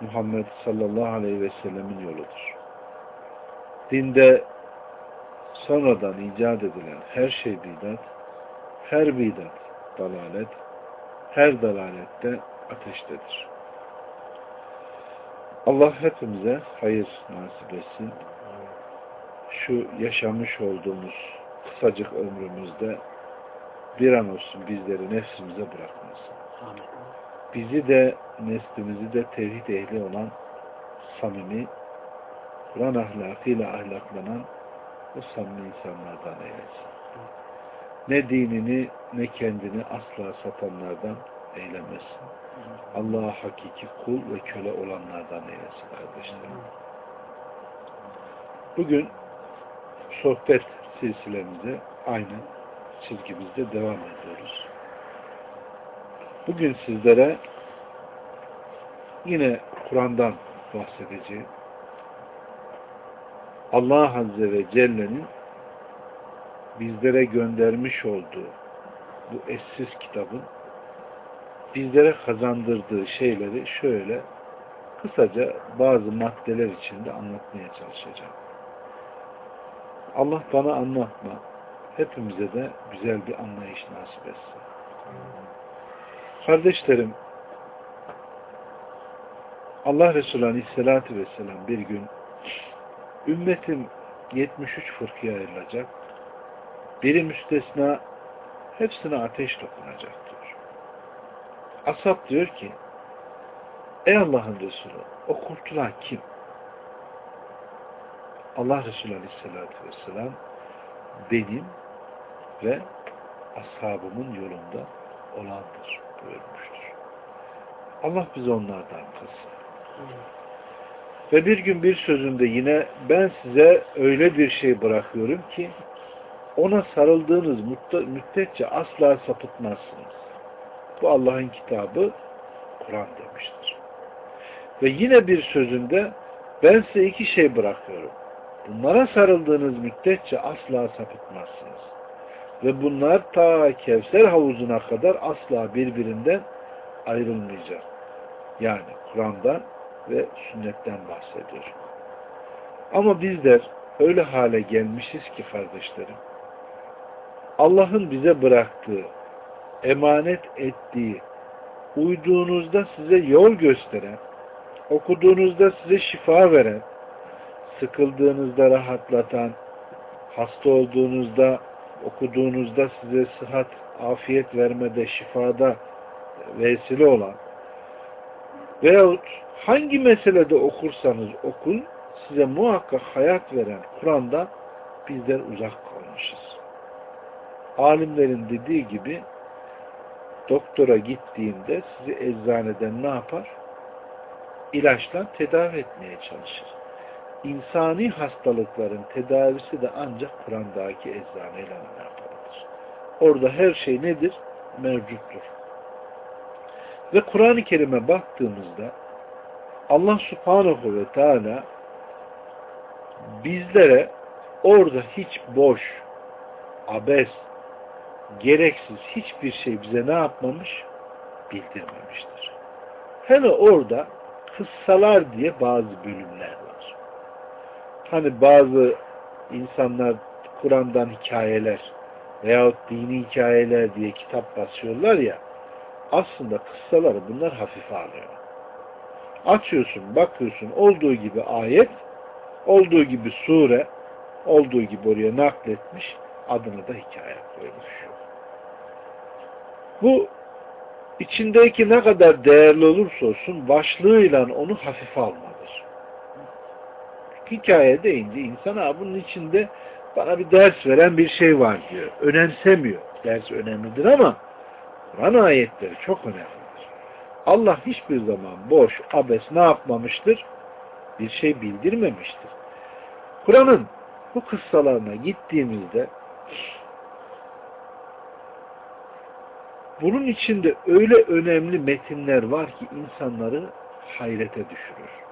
Muhammed sallallahu aleyhi ve sellemin yoludur. Dinde sonradan icat edilen her şey bidat, her bidat dalalet, her dalalette ateştedir. Allah hepimize hayır nasip etsin. Şu yaşamış olduğumuz kısacık ömrümüzde bir an olsun bizleri nefsimize bırakmasın. Bizi de neslimizi de tevhid ehli olan samimi, Kur'an ahlakıyla ahlaklanan o samimi insanlardan eylesin. Ne dinini ne kendini asla satanlardan eylemesin. Allah'a hakiki kul ve köle olanlardan eylesin kardeşlerim. Bugün sohbet silsilemize aynı çizgimizde devam ediyoruz. Bugün sizlere yine Kur'an'dan bahsedeceğim. Allah Azze ve Celle'nin bizlere göndermiş olduğu bu eşsiz kitabın bizlere kazandırdığı şeyleri şöyle kısaca bazı maddeler içinde anlatmaya çalışacağım. Allah bana anlatma, hepimize de güzel bir anlayış nasip etsin. Kardeşlerim, Allah Resulü Aleyhisselatü Vesselam bir gün ümmetim 73 fırkıya ayrılacak. Biri müstesna hepsine ateş dokunacak diyor. Asap diyor ki Ey Allah'ın Resulü o kurtulan kim? Allah Resulü Aleyhisselatü Vesselam benim ve ashabımın yolunda olandır buyurmuştur. Allah bizi onlardan kılsın. Ve bir gün bir sözünde yine ben size öyle bir şey bırakıyorum ki ona sarıldığınız müddetçe asla sapıtmazsınız. Bu Allah'ın kitabı Kur'an demiştir. Ve yine bir sözünde ben size iki şey bırakıyorum. Bunlara sarıldığınız müddetçe asla sapıtmazsınız. Ve bunlar ta Kevser havuzuna kadar asla birbirinden ayrılmayacak. Yani Kur'an'dan ve sünnetten bahsediyor. Ama bizler öyle hale gelmişiz ki kardeşlerim, Allah'ın bize bıraktığı, emanet ettiği, uyduğunuzda size yol gösteren, okuduğunuzda size şifa veren, sıkıldığınızda rahatlatan, hasta olduğunuzda, okuduğunuzda size sıhhat, afiyet vermede, şifada vesile olan veyahut hangi meselede okursanız okun size muhakkak hayat veren Kur'an'da bizler uzak kalmışız. Alimlerin dediği gibi doktora gittiğinde sizi eczaneden ne yapar? İlaçla tedavi etmeye çalışır. İnsani hastalıkların tedavisi de ancak Kur'an'daki eczaneyle yapılır. Orada her şey nedir? Mevcuttur. Ve Kur'an-ı Kerim'e baktığımızda Allah subhanahu ve teala bizlere orada hiç boş, abes, gereksiz hiçbir şey bize ne yapmamış? Bildirmemiştir. Hele orada kıssalar diye bazı bölümler. Hani bazı insanlar Kur'an'dan hikayeler veyahut dini hikayeler diye kitap basıyorlar ya aslında kıssaları bunlar hafife alıyor. Açıyorsun, bakıyorsun olduğu gibi ayet, olduğu gibi sure, olduğu gibi oraya nakletmiş, adını da hikaye koymuş. Bu içindeki ne kadar değerli olursa olsun başlığıyla onu hafife almadır. Hikaye deyince insan ha bunun içinde bana bir ders veren bir şey var diyor. Önemsemiyor. Ders önemlidir ama Kur'an ayetleri çok önemlidir. Allah hiçbir zaman boş, abes ne yapmamıştır? Bir şey bildirmemiştir. Kur'an'ın bu kıssalarına gittiğimizde bunun içinde öyle önemli metinler var ki insanları hayrete düşürür.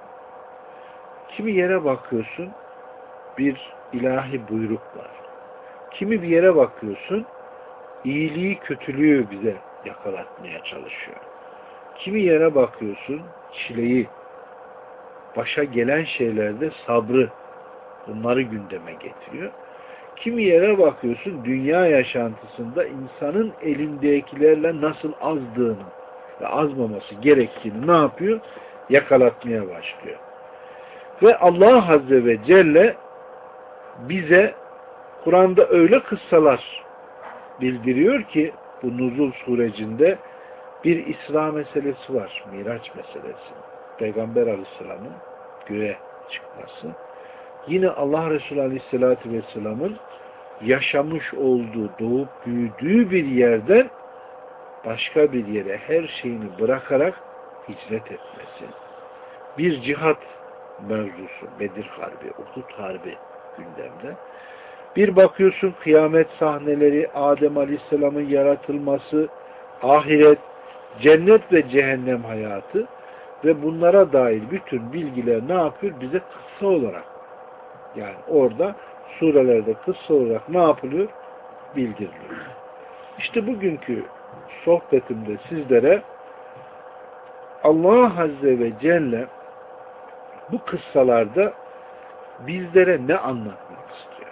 Kimi yere bakıyorsun bir ilahi buyruk var. Kimi bir yere bakıyorsun iyiliği kötülüğü bize yakalatmaya çalışıyor. Kimi yere bakıyorsun çileyi, başa gelen şeylerde sabrı, bunları gündeme getiriyor. Kimi yere bakıyorsun dünya yaşantısında insanın elindekilerle nasıl azdığını ve azmaması gerektiğini ne yapıyor? Yakalatmaya başlıyor. Ve Allah Azze ve Celle bize Kur'an'da öyle kıssalar bildiriyor ki bu nuzul sürecinde bir İsra meselesi var. Miraç meselesi. Peygamber Aleyhisselam'ın göğe çıkması. Yine Allah Resulü Aleyhisselatü Vesselam'ın yaşamış olduğu, doğup büyüdüğü bir yerden başka bir yere her şeyini bırakarak hicret etmesi. Bir cihat mevzusu, Bedir Harbi, Uhud Harbi gündemde. Bir bakıyorsun kıyamet sahneleri, Adem Aleyhisselam'ın yaratılması, ahiret, cennet ve cehennem hayatı ve bunlara dair bütün bilgiler ne yapıyor? Bize kısa olarak yani orada surelerde kısa olarak ne yapılıyor? Bildiriliyor. İşte bugünkü sohbetimde sizlere Allah Azze ve Celle bu kıssalarda bizlere ne anlatmak istiyor?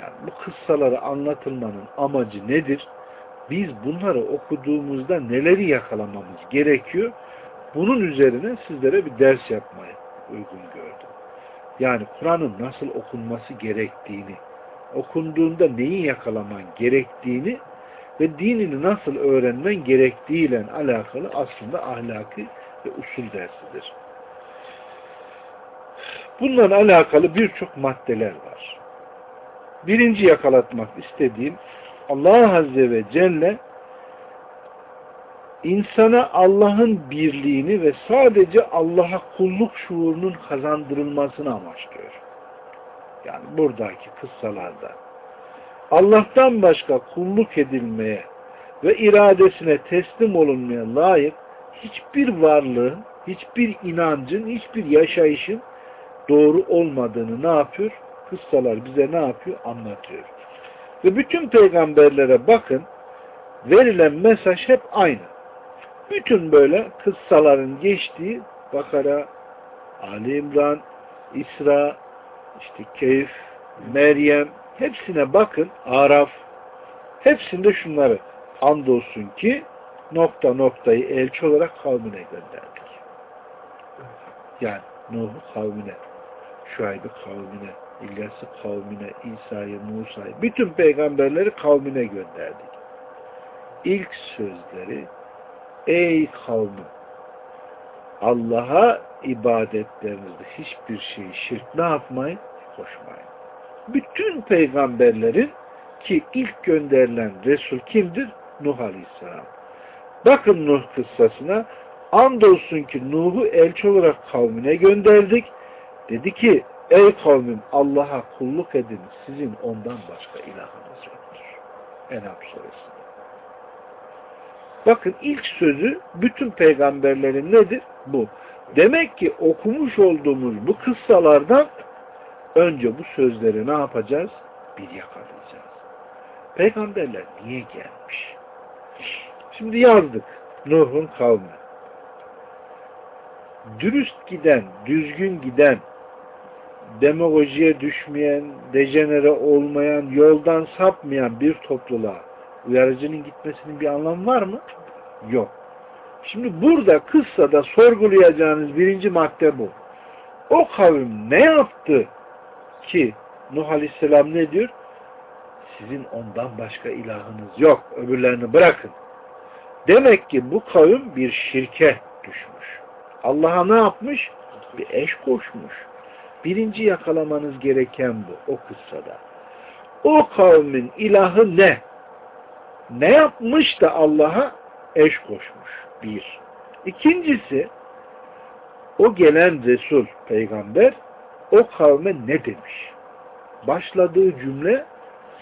Yani bu kıssaları anlatılmanın amacı nedir? Biz bunları okuduğumuzda neleri yakalamamız gerekiyor? Bunun üzerine sizlere bir ders yapmayı uygun gördüm. Yani Kur'an'ın nasıl okunması gerektiğini, okunduğunda neyi yakalaman gerektiğini ve dinini nasıl öğrenmen gerektiğiyle alakalı aslında ahlaki ve usul dersidir. Bununla alakalı birçok maddeler var. Birinci yakalatmak istediğim Allah Azze ve Celle insana Allah'ın birliğini ve sadece Allah'a kulluk şuurunun kazandırılmasını amaçlıyor. Yani buradaki kıssalarda Allah'tan başka kulluk edilmeye ve iradesine teslim olunmaya layık hiçbir varlığın, hiçbir inancın, hiçbir yaşayışın doğru olmadığını ne yapıyor? Kıssalar bize ne yapıyor? Anlatıyor. Ve bütün peygamberlere bakın verilen mesaj hep aynı. Bütün böyle kıssaların geçtiği Bakara, Ali İmran, İsra, işte Keyif, Meryem hepsine bakın. Araf hepsinde şunları andolsun ki nokta noktayı elçi olarak kavmine gönderdik. Yani Nuh'u kavmine, Şuayb'ı kavmine, İlyas'ı kavmine, İsa'yı, Musa'yı, bütün peygamberleri kavmine gönderdik. İlk sözleri Ey kavmim Allah'a ibadetlerinizde hiçbir şeyi şirk ne yapmayın? Koşmayın. Bütün peygamberlerin ki ilk gönderilen Resul kimdir? Nuh Aleyhisselam. Bakın Nuh kıssasına andolsun ki Nuh'u elçi olarak kavmine gönderdik. Dedi ki ey kavmim Allah'a kulluk edin sizin ondan başka ilahınız yoktur. Enam suresi. Bakın ilk sözü bütün peygamberlerin nedir? Bu. Demek ki okumuş olduğumuz bu kıssalardan önce bu sözleri ne yapacağız? Bir yakalayacağız. Peygamberler niye gelmiş? Şimdi yazdık. Nuh'un kavmi. Dürüst giden, düzgün giden, demagojiye düşmeyen, dejenere olmayan, yoldan sapmayan bir topluluğa uyarıcının gitmesinin bir anlamı var mı? Yok. Şimdi burada kıssada sorgulayacağınız birinci madde bu. O kavim ne yaptı ki Nuh Aleyhisselam ne diyor? Sizin ondan başka ilahınız yok. Öbürlerini bırakın. Demek ki bu kavim bir şirke düşmüş. Allah'a ne yapmış? Bir eş koşmuş. Birinci yakalamanız gereken bu o kıssada. O kavmin ilahı ne? ne yapmış da Allah'a eş koşmuş? Bir. İkincisi o gelen Resul, peygamber o kavme ne demiş? Başladığı cümle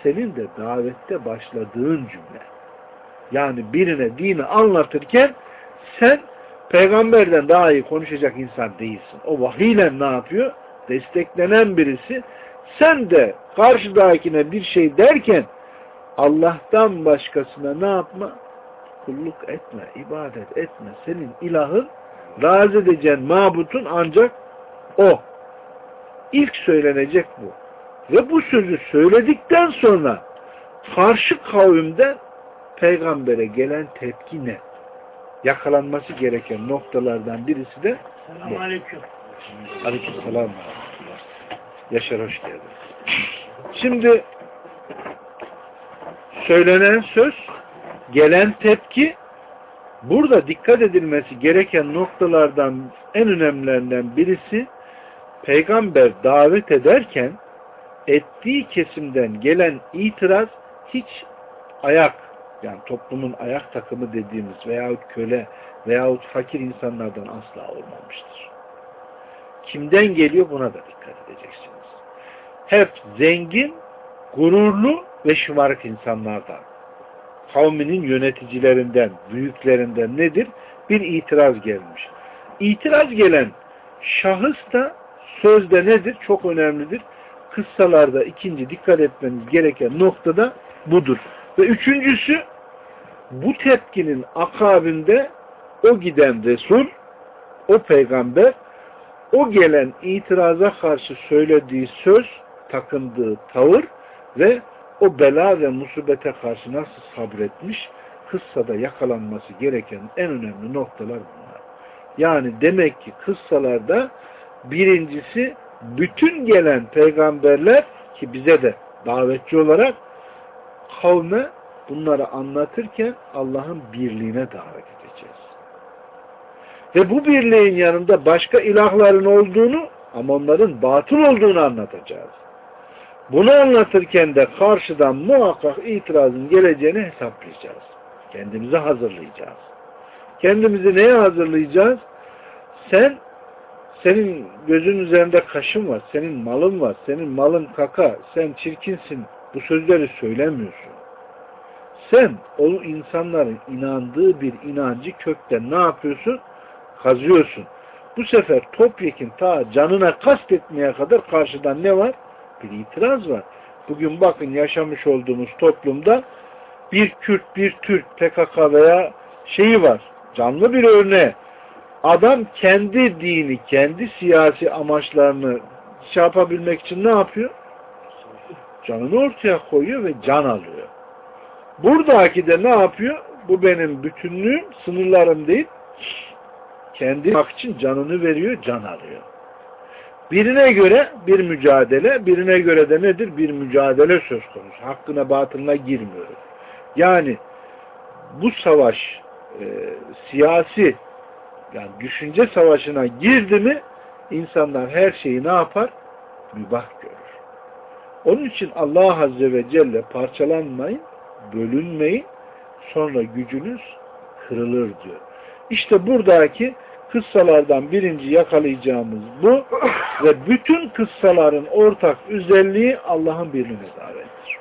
senin de davette başladığın cümle. Yani birine dini anlatırken sen peygamberden daha iyi konuşacak insan değilsin. O vahiyle ne yapıyor? Desteklenen birisi sen de karşıdakine bir şey derken Allah'tan başkasına ne yapma? Kulluk etme, ibadet etme. Senin ilahın razı edeceğin mabutun ancak o. İlk söylenecek bu. Ve bu sözü söyledikten sonra karşı kavimden peygambere gelen tepki ne? Yakalanması gereken noktalardan birisi de bu. Aleyküm. Aleyküm selam. Yaşar hoş geldin. Şimdi söylenen söz, gelen tepki burada dikkat edilmesi gereken noktalardan en önemlilerinden birisi peygamber davet ederken ettiği kesimden gelen itiraz hiç ayak yani toplumun ayak takımı dediğimiz veyahut köle veyahut fakir insanlardan asla olmamıştır. Kimden geliyor buna da dikkat edeceksiniz. Hep zengin, gururlu ve şımarık insanlardan. Kavminin yöneticilerinden, büyüklerinden nedir? Bir itiraz gelmiş. İtiraz gelen şahıs da sözde nedir? Çok önemlidir. Kıssalarda ikinci dikkat etmeniz gereken noktada budur. Ve üçüncüsü bu tepkinin akabinde o giden Resul, o peygamber, o gelen itiraza karşı söylediği söz, takındığı tavır ve o bela ve musibete karşı nasıl sabretmiş, kıssada yakalanması gereken en önemli noktalar bunlar. Yani demek ki kıssalarda birincisi bütün gelen peygamberler ki bize de davetçi olarak kavme bunları anlatırken Allah'ın birliğine davet. Ve bu birliğin yanında başka ilahların olduğunu ama onların batıl olduğunu anlatacağız. Bunu anlatırken de karşıdan muhakkak itirazın geleceğini hesaplayacağız. Kendimizi hazırlayacağız. Kendimizi neye hazırlayacağız? Sen senin gözün üzerinde kaşın var, senin malın var, senin malın kaka, sen çirkinsin. Bu sözleri söylemiyorsun. Sen o insanların inandığı bir inancı kökten ne yapıyorsun? Kazıyorsun. Bu sefer topyekin ta canına kastetmeye kadar karşıdan ne var? Bir itiraz var. Bugün bakın yaşamış olduğumuz toplumda bir Kürt, bir Türk, PKK veya şeyi var. Canlı bir örneği. Adam kendi dini, kendi siyasi amaçlarını şey yapabilmek için ne yapıyor? Canını ortaya koyuyor ve can alıyor. Buradaki de ne yapıyor? Bu benim bütünlüğüm, sınırlarım değil. Kendi hak için canını veriyor, can alıyor. Birine göre bir mücadele, birine göre de nedir? Bir mücadele söz konusu. Hakkına batılına girmiyoruz. Yani bu savaş e, siyasi yani düşünce savaşına girdi mi insanlar her şeyi ne yapar? Mübah görür. Onun için Allah Azze ve Celle parçalanmayın, bölünmeyin, sonra gücünüz kırılır diyor. İşte buradaki kıssalardan birinci yakalayacağımız bu ve bütün kıssaların ortak özelliği Allah'ın birliğine davettir.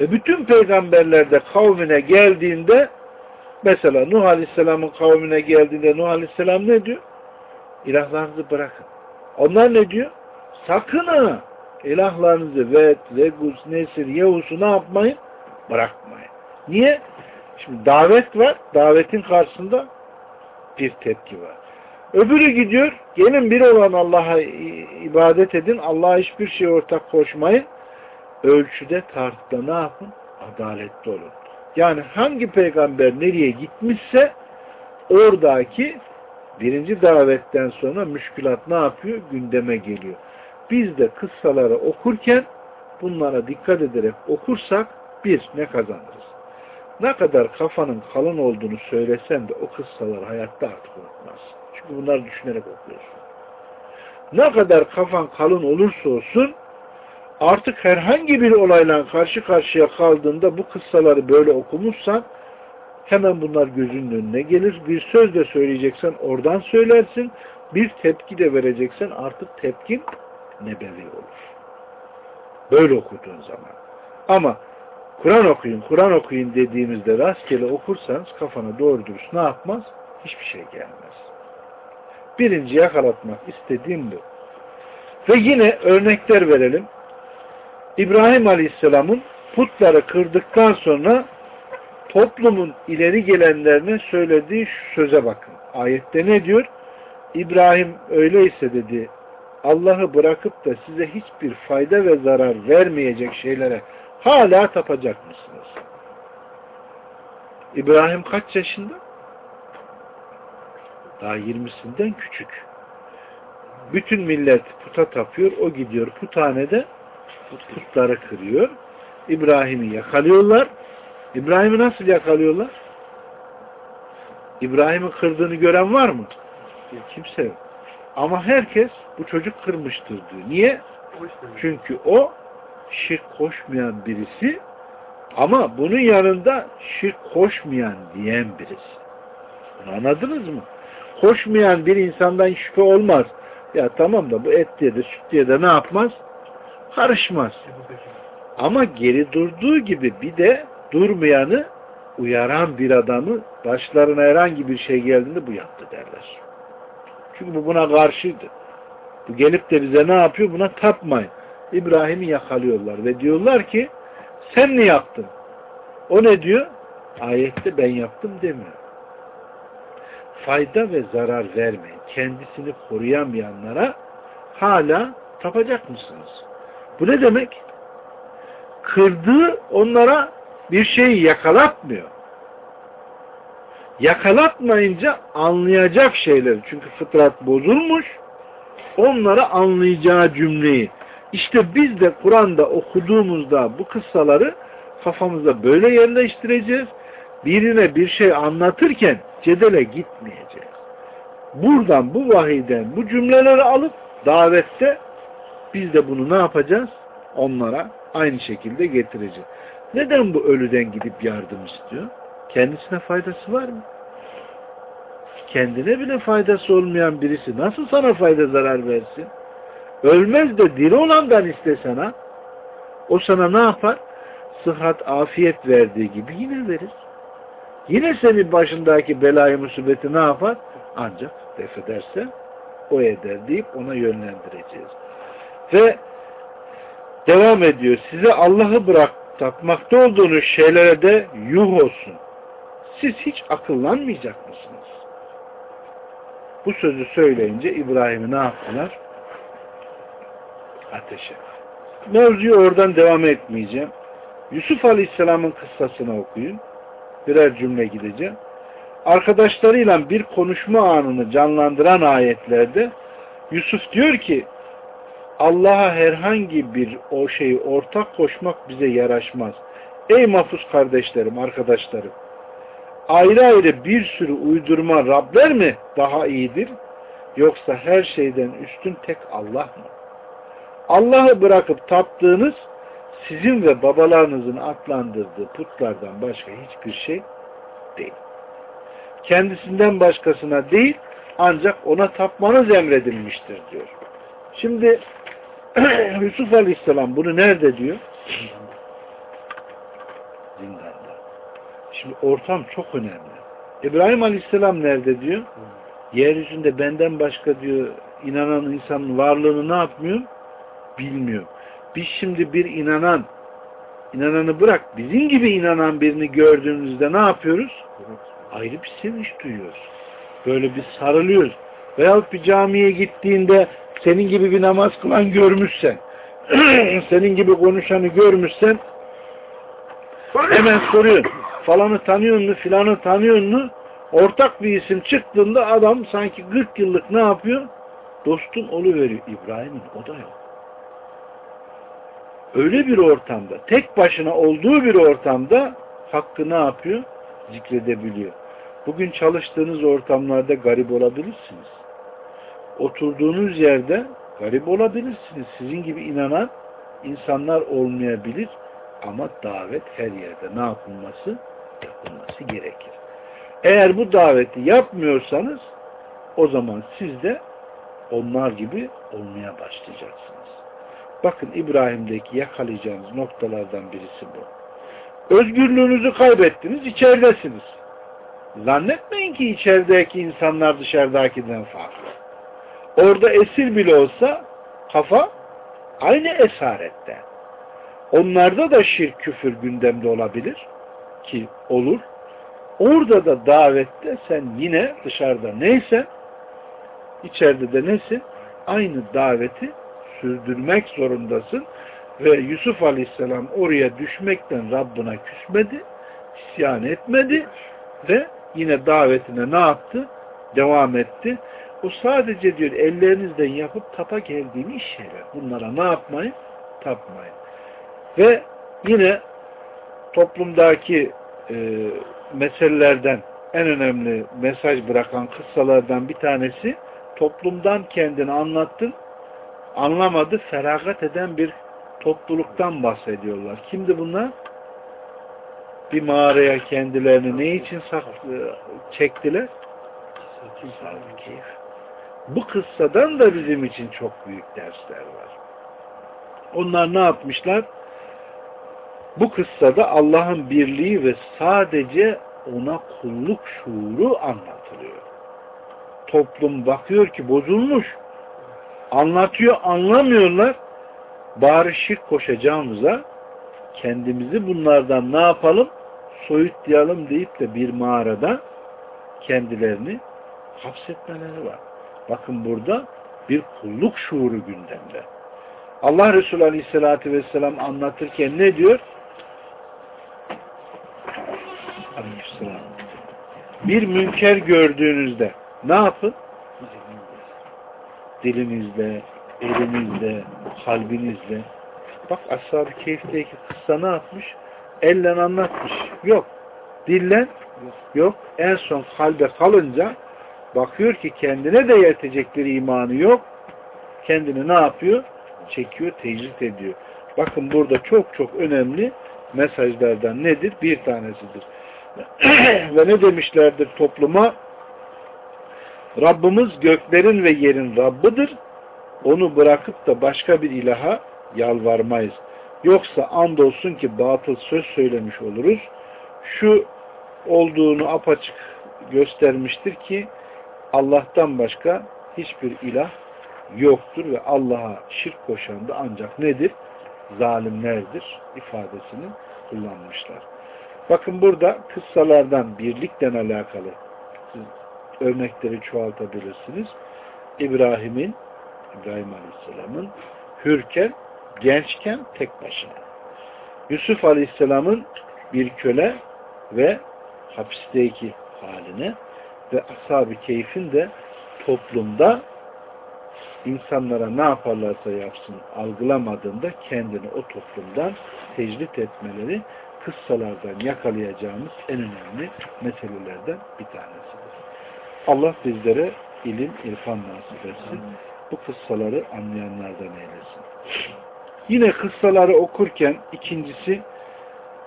Ve bütün peygamberlerde kavmine geldiğinde mesela Nuh Aleyhisselam'ın kavmine geldiğinde Nuh Aleyhisselam ne diyor? İlahlarınızı bırakın. Onlar ne diyor? Sakın ha ilahlarınızı Vet, Vegus, Nesir, Yehus'u ne yapmayın? Bırakmayın. Niye? Şimdi davet var. Davetin karşısında bir tepki var. Öbürü gidiyor. Gelin bir olan Allah'a ibadet edin. Allah'a hiçbir şey ortak koşmayın. Ölçüde tartıda ne yapın? Adaletli olun. Yani hangi peygamber nereye gitmişse oradaki birinci davetten sonra müşkülat ne yapıyor? Gündeme geliyor. Biz de kıssaları okurken bunlara dikkat ederek okursak bir, ne kazanırız? Ne kadar kafanın kalın olduğunu söylesen de o kıssaları hayatta artık unutmaz. Çünkü bunları düşünerek okuyorsun. Ne kadar kafan kalın olursa olsun artık herhangi bir olayla karşı karşıya kaldığında bu kıssaları böyle okumuşsan Hemen bunlar gözünün önüne gelir. Bir söz de söyleyeceksen oradan söylersin. Bir tepki de vereceksen artık tepkin nebevi olur. Böyle okuduğun zaman. Ama Kur'an okuyun, Kur'an okuyun dediğimizde rastgele okursanız kafana doğru dürüst ne yapmaz? Hiçbir şey gelmez. Birinci yakalatmak istediğim bu. Ve yine örnekler verelim. İbrahim Aleyhisselam'ın putları kırdıktan sonra toplumun ileri gelenlerine söylediği şu söze bakın. Ayette ne diyor? İbrahim öyleyse dedi Allah'ı bırakıp da size hiçbir fayda ve zarar vermeyecek şeylere hala tapacak mısınız? İbrahim kaç yaşında? Daha 20'sinden küçük. Bütün millet puta tapıyor. O gidiyor puthanede putları kırıyor. İbrahim'i yakalıyorlar. İbrahim'i nasıl yakalıyorlar? İbrahim'in kırdığını gören var mı? Kimse yok. Ama herkes bu çocuk kırmıştır diyor. Niye? Çünkü o şirk koşmayan birisi ama bunun yanında şirk koşmayan diyen birisi. Bunu anladınız mı? Koşmayan bir insandan şüphe olmaz. Ya tamam da bu et diye de süt diye de ne yapmaz? Karışmaz. Ama geri durduğu gibi bir de durmayanı uyaran bir adamı başlarına herhangi bir şey geldiğinde bu yaptı derler. Çünkü bu buna karşıydı. Bu gelip de bize ne yapıyor? Buna tapmayın. İbrahim'i yakalıyorlar ve diyorlar ki sen ne yaptın? O ne diyor? Ayette ben yaptım demiyor. Fayda ve zarar vermeyin. Kendisini koruyamayanlara hala tapacak mısınız? Bu ne demek? Kırdığı onlara bir şeyi yakalatmıyor. Yakalatmayınca anlayacak şeyler. Çünkü fıtrat bozulmuş. Onları anlayacağı cümleyi. İşte biz de Kur'an'da okuduğumuzda bu kıssaları kafamızda böyle yerleştireceğiz. Birine bir şey anlatırken cedele gitmeyeceğiz. Buradan, bu vahiyden bu cümleleri alıp davette biz de bunu ne yapacağız? Onlara aynı şekilde getireceğiz. Neden bu ölüden gidip yardım istiyor? Kendisine faydası var mı? Kendine bile faydası olmayan birisi nasıl sana fayda zarar versin? Ölmez de diri olandan istesene o sana ne yapar? Sıhhat, afiyet verdiği gibi yine verir. Yine senin başındaki belayı musibeti ne yapar? Ancak def ederse o eder deyip ona yönlendireceğiz. Ve devam ediyor. Size Allah'ı bırak tapmakta olduğunuz şeylere de yuh olsun. Siz hiç akıllanmayacak mısınız? Bu sözü söyleyince İbrahim'i ne yaptılar? Ateşe. Mevzuyu oradan devam etmeyeceğim. Yusuf Aleyhisselam'ın kıssasını okuyun. Birer cümle gideceğim. Arkadaşlarıyla bir konuşma anını canlandıran ayetlerde Yusuf diyor ki Allah'a herhangi bir o şeyi ortak koşmak bize yaraşmaz. Ey mahfuz kardeşlerim, arkadaşlarım ayrı ayrı bir sürü uydurma Rabler mi daha iyidir? Yoksa her şeyden üstün tek Allah mı? Allah'ı bırakıp taptığınız sizin ve babalarınızın atlandırdığı putlardan başka hiçbir şey değil. Kendisinden başkasına değil ancak ona tapmanız emredilmiştir diyor. Şimdi Yusuf Aleyhisselam bunu nerede diyor? Zindanda. Şimdi ortam çok önemli. İbrahim Aleyhisselam nerede diyor? Yeryüzünde benden başka diyor inanan insanın varlığını ne yapmıyor? Bilmiyor. Biz şimdi bir inanan inananı bırak bizim gibi inanan birini gördüğümüzde ne yapıyoruz? Ayrı bir sevinç duyuyoruz. Böyle bir sarılıyoruz. Veyahut bir camiye gittiğinde senin gibi bir namaz kılan görmüşsen senin gibi konuşanı görmüşsen hemen soruyor falanı tanıyor mu filanı tanıyor mu ortak bir isim çıktığında adam sanki 40 yıllık ne yapıyor? Dostum veriyor. İbrahim'in o da yok. Öyle bir ortamda, tek başına olduğu bir ortamda hakkı ne yapıyor? Zikredebiliyor. Bugün çalıştığınız ortamlarda garip olabilirsiniz. Oturduğunuz yerde garip olabilirsiniz. Sizin gibi inanan insanlar olmayabilir ama davet her yerde ne yapılması? Yapılması gerekir. Eğer bu daveti yapmıyorsanız o zaman siz de onlar gibi olmaya başlayacaksınız. Bakın İbrahim'deki yakalayacağınız noktalardan birisi bu. Özgürlüğünüzü kaybettiniz, içeridesiniz. Zannetmeyin ki içerideki insanlar dışarıdakinden farklı. Orada esir bile olsa kafa aynı esarette. Onlarda da şirk küfür gündemde olabilir ki olur. Orada da davette sen yine dışarıda neyse içeride de nesin? Aynı daveti sürdürmek zorundasın. Ve Yusuf Aleyhisselam oraya düşmekten Rabbına küsmedi, isyan etmedi ve yine davetine ne yaptı? Devam etti. O sadece diyor ellerinizden yapıp tapa geldiğini iş şeyler. Bunlara ne yapmayın? Tapmayın. Ve yine toplumdaki e, meselelerden en önemli mesaj bırakan kıssalardan bir tanesi toplumdan kendini anlattın anlamadı, feragat eden bir topluluktan bahsediyorlar. Kimdi bunlar? Bir mağaraya kendilerini ne için çektiler? Bu kıssadan da bizim için çok büyük dersler var. Onlar ne yapmışlar? Bu kıssada Allah'ın birliği ve sadece ona kulluk şuuru anlatılıyor. Toplum bakıyor ki bozulmuş. Anlatıyor, anlamıyorlar. Bari şirk koşacağımıza kendimizi bunlardan ne yapalım? Soyutlayalım deyip de bir mağarada kendilerini hapsetmeleri var. Bakın burada bir kulluk şuuru gündemde. Allah Resulü Aleyhisselatü Vesselam anlatırken ne diyor? Bir münker gördüğünüzde ne yapın? Dilinizle, elinizle, kalbinizle. Bak Ashab-ı Keyif'teki kıssa ne yapmış? Elle anlatmış. Yok. Dillen yok. En son kalbe kalınca bakıyor ki kendine de yetecek bir imanı yok. Kendini ne yapıyor? Çekiyor, tecrit ediyor. Bakın burada çok çok önemli mesajlardan nedir? Bir tanesidir. Ve ne demişlerdir topluma? Rabbimiz göklerin ve yerin Rabbidir. Onu bırakıp da başka bir ilaha yalvarmayız. Yoksa andolsun ki batıl söz söylemiş oluruz. Şu olduğunu apaçık göstermiştir ki Allah'tan başka hiçbir ilah yoktur ve Allah'a şirk koşan da ancak nedir? Zalimlerdir ifadesini kullanmışlar. Bakın burada kıssalardan birlikten alakalı örnekleri çoğaltabilirsiniz. İbrahim'in İbrahim Aleyhisselam'ın hürken, gençken tek başına. Yusuf Aleyhisselam'ın bir köle ve hapisteki haline ve ashab-ı keyfin de toplumda insanlara ne yaparlarsa yapsın algılamadığında kendini o toplumdan tecrit etmeleri kıssalardan yakalayacağımız en önemli meselelerden bir tanesidir. Allah bizlere ilim, irfan nasip etsin. Bu kıssaları anlayanlardan eylesin. Yine kıssaları okurken ikincisi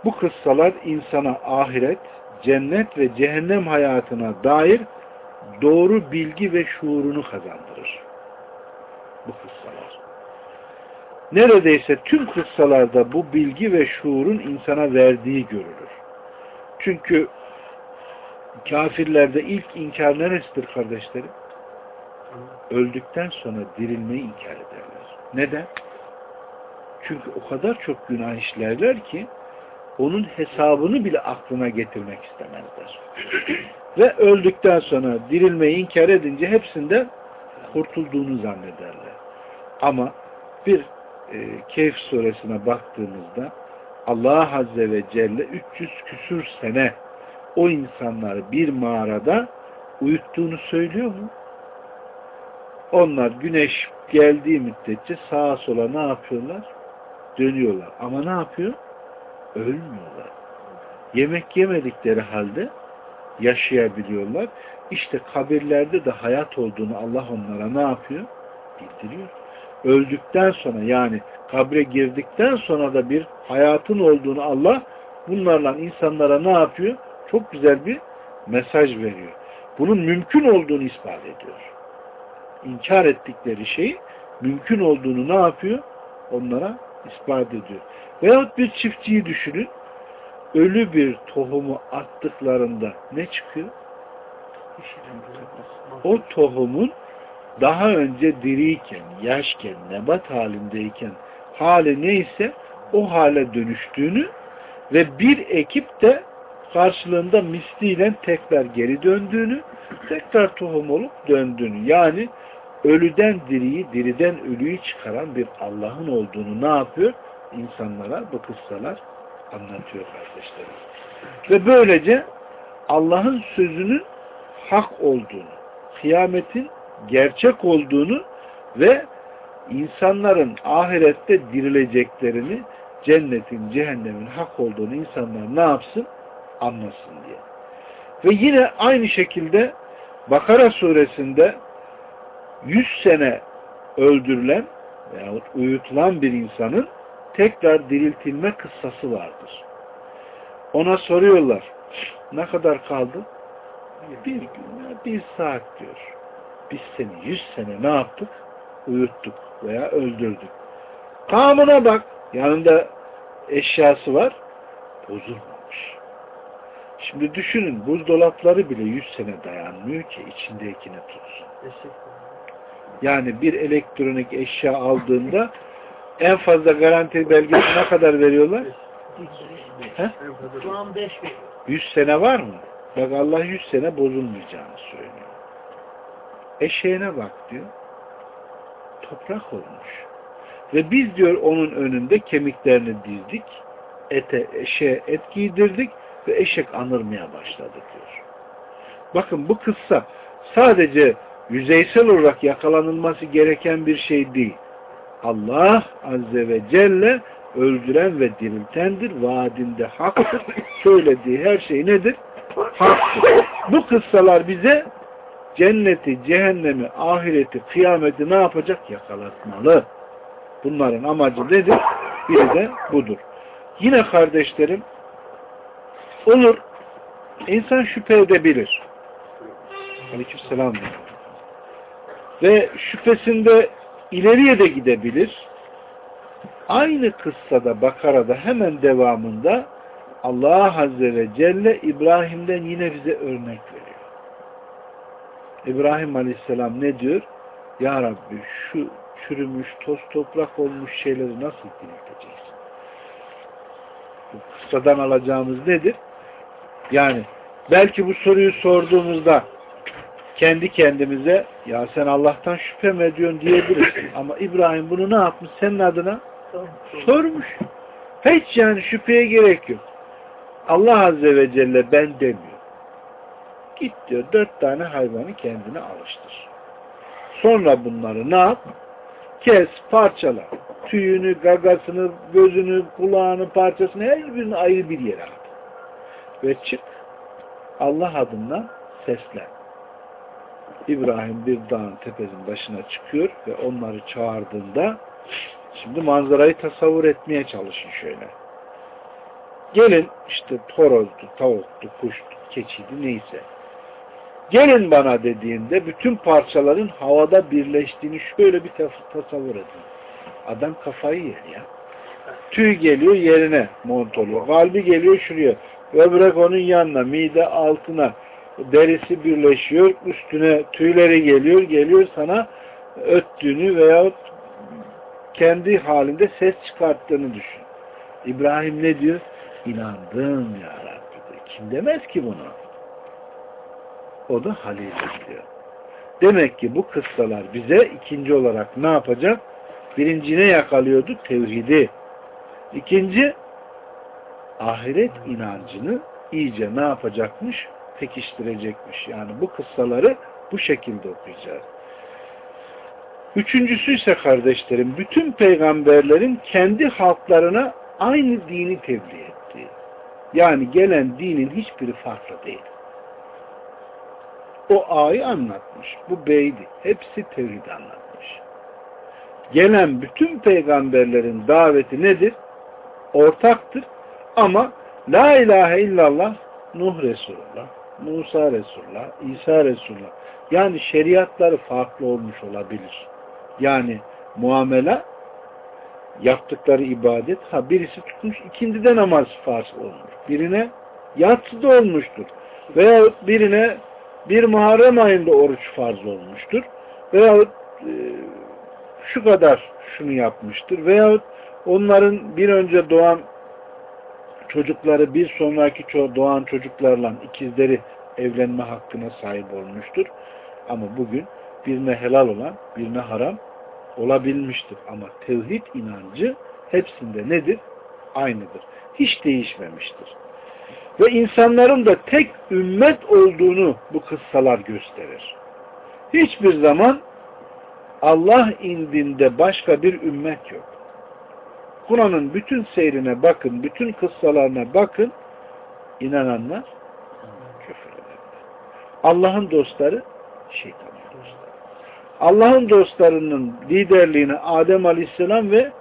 bu kıssalar insana ahiret, cennet ve cehennem hayatına dair doğru bilgi ve şuurunu kazandırır. Bu kıssalar. Neredeyse tüm kıssalarda bu bilgi ve şuurun insana verdiği görülür. Çünkü kafirlerde ilk inkar neresidir kardeşlerim? Öldükten sonra dirilmeyi inkar ederler. Neden? Çünkü o kadar çok günah işlerler ki onun hesabını bile aklına getirmek istemezler. Ve öldükten sonra dirilmeyi inkar edince hepsinden kurtulduğunu zannederler. Ama bir e, Keyf suresine baktığımızda Allah Azze ve Celle 300 küsür sene o insanları bir mağarada uyuttuğunu söylüyor mu? Onlar güneş geldiği müddetçe sağa sola ne yapıyorlar? Dönüyorlar. Ama ne yapıyor? Ölmüyorlar. Yemek yemedikleri halde yaşayabiliyorlar. İşte kabirlerde de hayat olduğunu Allah onlara ne yapıyor? Bildiriyor. Öldükten sonra yani kabre girdikten sonra da bir hayatın olduğunu Allah bunlarla insanlara ne yapıyor? Çok güzel bir mesaj veriyor. Bunun mümkün olduğunu ispat ediyor. İnkar ettikleri şey mümkün olduğunu ne yapıyor? Onlara ispat ediyor. Veyahut bir çiftçiyi düşünün. Ölü bir tohumu attıklarında ne çıkıyor? O tohumun daha önce diriyken, yaşken, nebat halindeyken hali neyse o hale dönüştüğünü ve bir ekip de karşılığında misliyle tekrar geri döndüğünü, tekrar tohum olup döndüğünü yani ölüden diriyi, diriden ölüyü çıkaran bir Allah'ın olduğunu ne yapıyor? İnsanlara bu kıssalar anlatıyor kardeşlerim. Ve böylece Allah'ın sözünün hak olduğunu, kıyametin gerçek olduğunu ve insanların ahirette dirileceklerini, cennetin, cehennemin hak olduğunu insanlar ne yapsın? Anlasın diye. Ve yine aynı şekilde Bakara suresinde 100 sene öldürülen veyahut uyutulan bir insanın tekrar diriltilme kıssası vardır. Ona soruyorlar. Ne kadar kaldı? Bir gün, bir saat diyor. Biz seni yüz sene ne yaptık? Uyuttuk veya öldürdük. Tamamına bak. Yanında eşyası var. Bozulmamış. Şimdi düşünün buzdolapları bile yüz sene dayanmıyor ki içindekini tutsun. Yani bir elektronik eşya aldığında en fazla garanti belgesi ne kadar veriyorlar? He? Şu an 5 100 sene var mı? Bak Allah 100 sene bozulmayacağını söylüyor. Eşeğine bak diyor. Toprak olmuş. Ve biz diyor onun önünde kemiklerini dizdik. Ete, eşeğe et giydirdik ve eşek anırmaya başladı diyor. Bakın bu kıssa sadece yüzeysel olarak yakalanılması gereken bir şey değil. Allah Azze ve Celle öldüren ve diriltendir. Vaadinde haktır. Söylediği her şey nedir? Haktır. Bu kıssalar bize cenneti, cehennemi, ahireti, kıyameti ne yapacak? Yakalatmalı. Bunların amacı nedir? Biri de budur. Yine kardeşlerim olur insan şüphe edebilir. Aleykümselam. Ve şüphesinde ileriye de gidebilir. Aynı kıssada Bakara'da hemen devamında Allah Azze ve Celle İbrahim'den yine bize örnek veriyor. İbrahim Aleyhisselam ne diyor? Ya Rabbi şu çürümüş, toz toprak olmuş şeyleri nasıl dirilteceksin? Bu kıssadan alacağımız nedir? Yani belki bu soruyu sorduğumuzda kendi kendimize ya sen Allah'tan şüphe mi ediyorsun diyebiliriz. Ama İbrahim bunu ne yapmış senin adına? Sormuş. Hiç yani şüpheye gerek yok. Allah Azze ve Celle ben demiyor. Git diyor dört tane hayvanı kendine alıştır. Sonra bunları ne yap? Kes, parçala. Tüyünü, gagasını, gözünü, kulağını, parçasını her birini ayrı bir yere at. Ve çık. Allah adına seslen. İbrahim bir dağın tepesinin başına çıkıyor ve onları çağırdığında şimdi manzarayı tasavvur etmeye çalışın şöyle. Gelin işte torozdu, tavuktu, kuştu, keçiydi neyse. Gelin bana dediğinde bütün parçaların havada birleştiğini şöyle bir tasavvur edin. Adam kafayı yer ya. Tüy geliyor yerine mont oluyor. Kalbi geliyor şuraya. Böbrek onun yanına, mide altına, derisi birleşiyor, üstüne tüyleri geliyor, geliyor sana öttüğünü veyahut kendi halinde ses çıkarttığını düşün. İbrahim ne diyor? İnandım ya Rabbi. Kim demez ki bunu? O da Halil diyor. Demek ki bu kıssalar bize ikinci olarak ne yapacak? Birinci ne yakalıyordu? Tevhidi. İkinci ahiret inancını iyice ne yapacakmış? Pekiştirecekmiş. Yani bu kıssaları bu şekilde okuyacağız. Üçüncüsü ise kardeşlerim, bütün peygamberlerin kendi halklarına aynı dini tebliğ ettiği. Yani gelen dinin hiçbiri farklı değil. O A'yı anlatmış. Bu B'ydi. Hepsi tevhid anlatmış. Gelen bütün peygamberlerin daveti nedir? Ortaktır. Ama La ilahe illallah Nuh Resulullah, Musa Resulullah, İsa Resulullah. Yani şeriatları farklı olmuş olabilir. Yani muamele yaptıkları ibadet ha birisi tutmuş ikindi de namaz farz olmuş. Birine yatsıda olmuştur. Veya birine bir Muharrem ayında oruç farz olmuştur. Veya e, şu kadar şunu yapmıştır. Veya onların bir önce doğan çocukları bir sonraki doğan çocuklarla ikizleri evlenme hakkına sahip olmuştur. Ama bugün birine helal olan birine haram olabilmiştir. Ama tevhid inancı hepsinde nedir? Aynıdır. Hiç değişmemiştir. Ve insanların da tek ümmet olduğunu bu kıssalar gösterir. Hiçbir zaman Allah indinde başka bir ümmet yok. Kur'an'ın bütün seyrine bakın, bütün kıssalarına bakın, inananlar küfür. Allah'ın dostları şeytanın dostları. Allah'ın dostlarının liderliğini Adem Aleyhisselam ve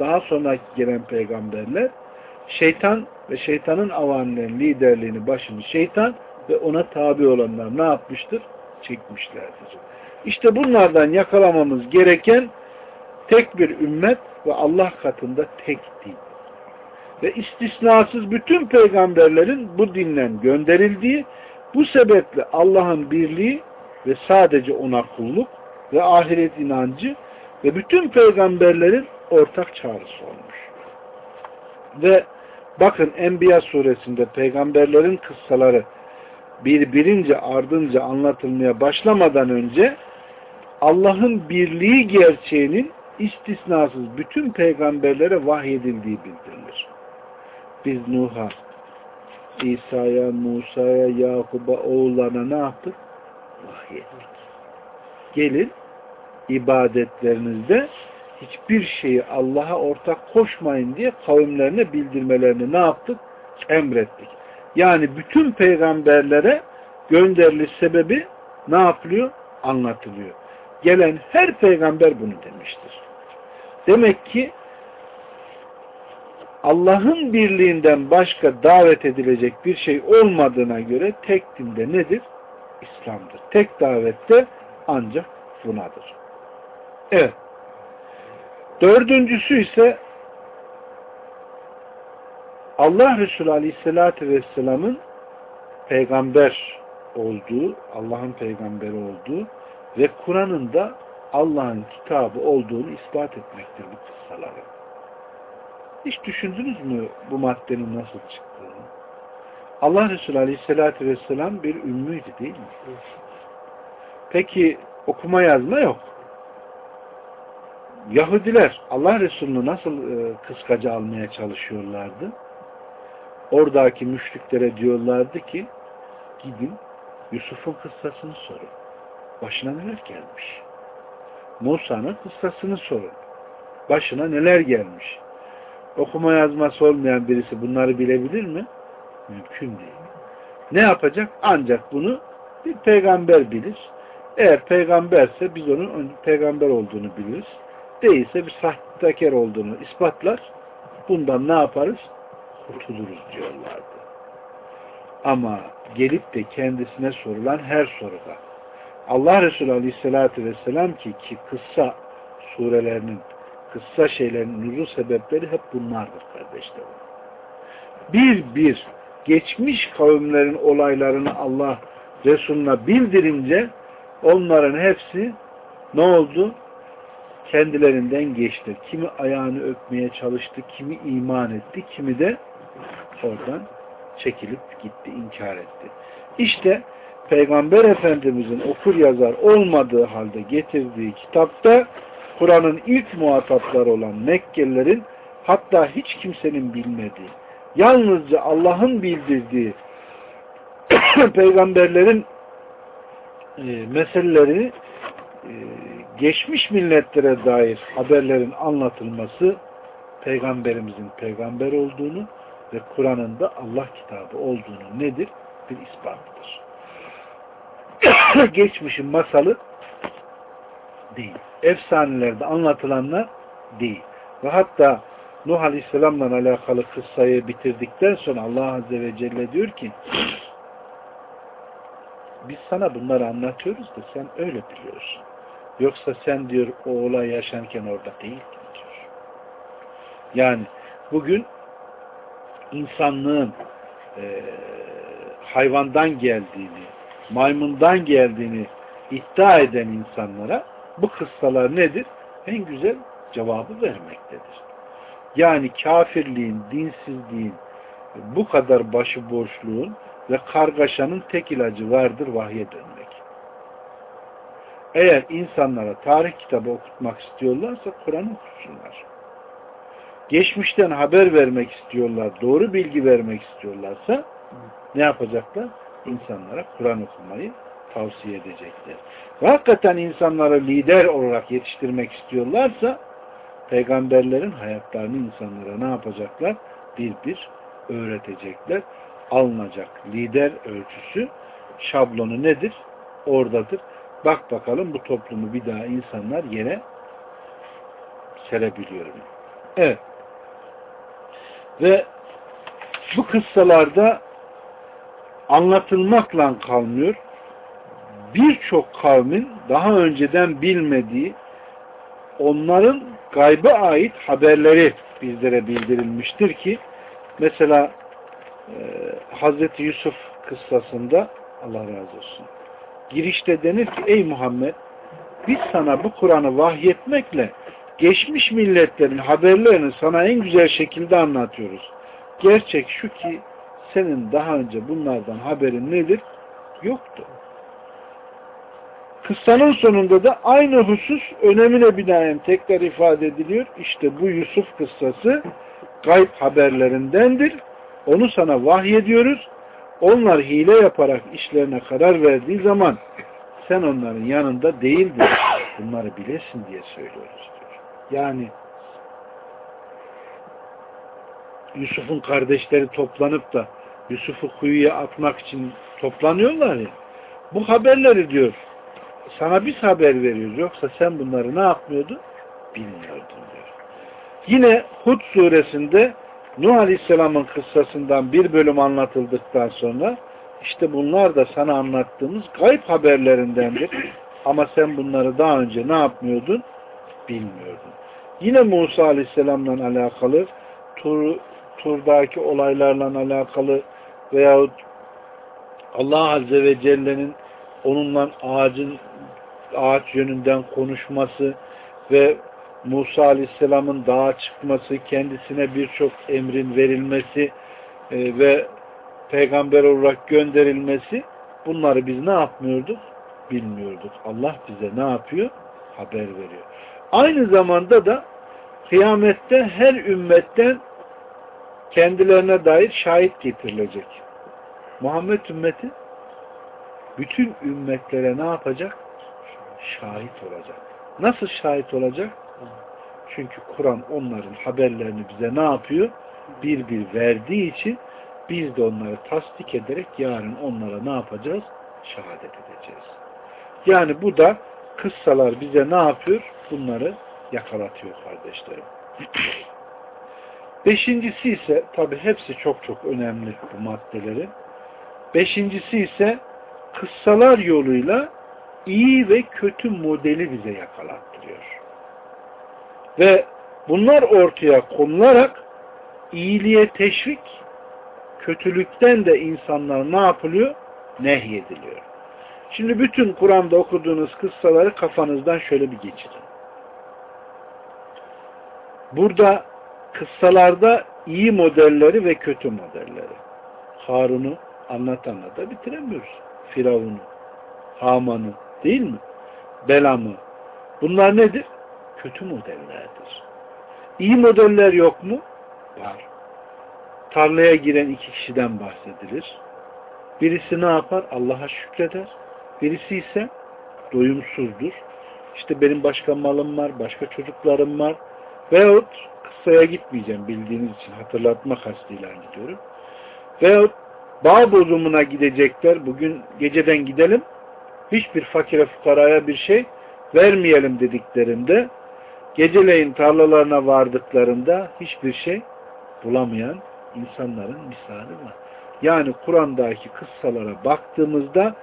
daha sonra gelen peygamberler şeytan ve şeytanın avanların liderliğini başını şeytan ve ona tabi olanlar ne yapmıştır? Çekmişlerdir. İşte bunlardan yakalamamız gereken tek bir ümmet ve Allah katında tek din. Ve istisnasız bütün peygamberlerin bu dinden gönderildiği, bu sebeple Allah'ın birliği ve sadece ona kulluk ve ahiret inancı ve bütün peygamberlerin ortak çağrısı olmuş. Ve bakın Enbiya suresinde peygamberlerin kıssaları birbirince ardınca anlatılmaya başlamadan önce Allah'ın birliği gerçeğinin istisnasız bütün peygamberlere vahyedildiği bildirilir. Biz Nuh'a, İsa'ya, Musa'ya, Yakub'a, oğullarına ne yaptık? Vahyettik. Gelin ibadetlerinizde hiçbir şeyi Allah'a ortak koşmayın diye kavimlerine bildirmelerini ne yaptık? Emrettik. Yani bütün peygamberlere gönderiliş sebebi ne yapılıyor? Anlatılıyor. Gelen her peygamber bunu demiştir. Demek ki Allah'ın birliğinden başka davet edilecek bir şey olmadığına göre tek dinde nedir? İslam'dır. Tek davette ancak bunadır. Evet. Dördüncüsü ise Allah Resulü Aleyhisselatü Vesselam'ın peygamber olduğu, Allah'ın peygamberi olduğu ve Kur'an'ın da Allah'ın kitabı olduğunu ispat etmektir bu kıssaları. Hiç düşündünüz mü bu maddenin nasıl çıktığını? Allah Resulü Aleyhisselatü Vesselam bir ümmüydü değil mi? Peki okuma yazma yok. Yahudiler Allah Resulü'nü nasıl e, kıskaca almaya çalışıyorlardı? Oradaki müşriklere diyorlardı ki gidin Yusuf'un kıssasını sorun. Başına neler gelmiş? Musa'nın kıssasını sorun. Başına neler gelmiş? Okuma yazması olmayan birisi bunları bilebilir mi? Mümkün değil. Ne yapacak? Ancak bunu bir peygamber bilir. Eğer peygamberse biz onun peygamber olduğunu biliriz. Değilse bir sahtekar olduğunu ispatlar. Bundan ne yaparız? Kurtuluruz diyorlardı. Ama gelip de kendisine sorulan her soruda Allah Resulü Aleyhisselatü Vesselam ki ki kıssa surelerinin kıssa şeylerin nüzul sebepleri hep bunlardır kardeşlerim. Bir bir geçmiş kavimlerin olaylarını Allah Resulüne bildirince onların hepsi ne oldu? Kendilerinden geçti. Kimi ayağını öpmeye çalıştı, kimi iman etti, kimi de oradan çekilip gitti, inkar etti. İşte Peygamber Efendimizin okur yazar olmadığı halde getirdiği kitapta Kur'an'ın ilk muhatapları olan Mekkelilerin hatta hiç kimsenin bilmediği, yalnızca Allah'ın bildirdiği peygamberlerin e, meseleleri e, geçmiş milletlere dair haberlerin anlatılması peygamberimizin peygamber olduğunu ve Kur'an'ın da Allah kitabı olduğunu nedir? Bir ispatıdır. geçmişin masalı değil. Efsanelerde anlatılanlar değil. Ve hatta Nuh Aleyhisselam'la alakalı kıssayı bitirdikten sonra Allah Azze ve Celle diyor ki biz sana bunları anlatıyoruz da sen öyle biliyorsun. Yoksa sen diyor o olay yaşanırken orada değildin diyor. Yani bugün insanlığın e, hayvandan geldiğini, maymundan geldiğini iddia eden insanlara bu kıssalar nedir? En güzel cevabı vermektedir. Yani kafirliğin, dinsizliğin, bu kadar başıboşluğun ve kargaşanın tek ilacı vardır vahye dönmek. Eğer insanlara tarih kitabı okutmak istiyorlarsa Kur'an okusunlar. Geçmişten haber vermek istiyorlar, doğru bilgi vermek istiyorlarsa ne yapacaklar? İnsanlara Kur'an okumayı tavsiye edecekler. Ve hakikaten insanları lider olarak yetiştirmek istiyorlarsa peygamberlerin hayatlarını insanlara ne yapacaklar? Bir bir öğretecekler. Alınacak lider ölçüsü şablonu nedir? Oradadır. Bak bakalım bu toplumu bir daha insanlar yere serebiliyor mu? Evet. Ve bu kıssalarda anlatılmakla kalmıyor. Birçok kavmin daha önceden bilmediği onların gayba ait haberleri bizlere bildirilmiştir ki mesela e, Hazreti Yusuf kıssasında Allah razı olsun girişte denir ki ey Muhammed biz sana bu Kur'an'ı vahyetmekle geçmiş milletlerin haberlerini sana en güzel şekilde anlatıyoruz. Gerçek şu ki senin daha önce bunlardan haberin nedir? Yoktu. Kıssanın sonunda da aynı husus önemine binaen tekrar ifade ediliyor. İşte bu Yusuf kıssası gayb haberlerindendir. Onu sana vahyediyoruz. Onlar hile yaparak işlerine karar verdiği zaman sen onların yanında değildin. Bunları bilesin diye söylüyoruz. Diyor. Yani Yusuf'un kardeşleri toplanıp da Yusuf'u kuyuya atmak için toplanıyorlar ya. Bu haberleri diyor sana biz haber veriyoruz. Yoksa sen bunları ne yapmıyordun? Bilmiyordun diyor. Yine Hud suresinde Nuh Aleyhisselam'ın kıssasından bir bölüm anlatıldıktan sonra işte bunlar da sana anlattığımız gayb haberlerindendir. Ama sen bunları daha önce ne yapmıyordun? Bilmiyordun. Yine Musa Aleyhisselam'la alakalı Tur, Tur'daki olaylarla alakalı veyahut Allah Azze ve Celle'nin onunla ağacın ağaç yönünden konuşması ve Musa Aleyhisselam'ın dağa çıkması, kendisine birçok emrin verilmesi e, ve peygamber olarak gönderilmesi bunları biz ne yapmıyorduk? Bilmiyorduk. Allah bize ne yapıyor? Haber veriyor. Aynı zamanda da kıyamette her ümmetten kendilerine dair şahit getirilecek. Muhammed ümmeti bütün ümmetlere ne yapacak? Şahit olacak. Nasıl şahit olacak? Çünkü Kur'an onların haberlerini bize ne yapıyor? Bir bir verdiği için biz de onları tasdik ederek yarın onlara ne yapacağız? Şehadet edeceğiz. Yani bu da kıssalar bize ne yapıyor? Bunları yakalatıyor kardeşlerim. Beşincisi ise tabi hepsi çok çok önemli bu maddelerin. Beşincisi ise kıssalar yoluyla iyi ve kötü modeli bize yakalattırıyor. Ve bunlar ortaya konularak iyiliğe teşvik, kötülükten de insanlar ne yapılıyor? Nehyediliyor. Şimdi bütün Kur'an'da okuduğunuz kıssaları kafanızdan şöyle bir geçirin. Burada kıssalarda iyi modelleri ve kötü modelleri. Harun'u anlat da bitiremiyoruz. Firavun'u, Haman'ı değil mi? Belam'ı. Bunlar nedir? Kötü modellerdir. İyi modeller yok mu? Var. Tarlaya giren iki kişiden bahsedilir. Birisi ne yapar? Allah'a şükreder. Birisi ise doyumsuzdur. İşte benim başka malım var, başka çocuklarım var. Veyahut kıssaya gitmeyeceğim bildiğiniz için hatırlatma kastıyla gidiyorum. Veyahut bağ bozumuna gidecekler. Bugün geceden gidelim. Hiçbir fakire fukaraya bir şey vermeyelim dediklerinde geceleyin tarlalarına vardıklarında hiçbir şey bulamayan insanların misali var. Yani Kur'an'daki kıssalara baktığımızda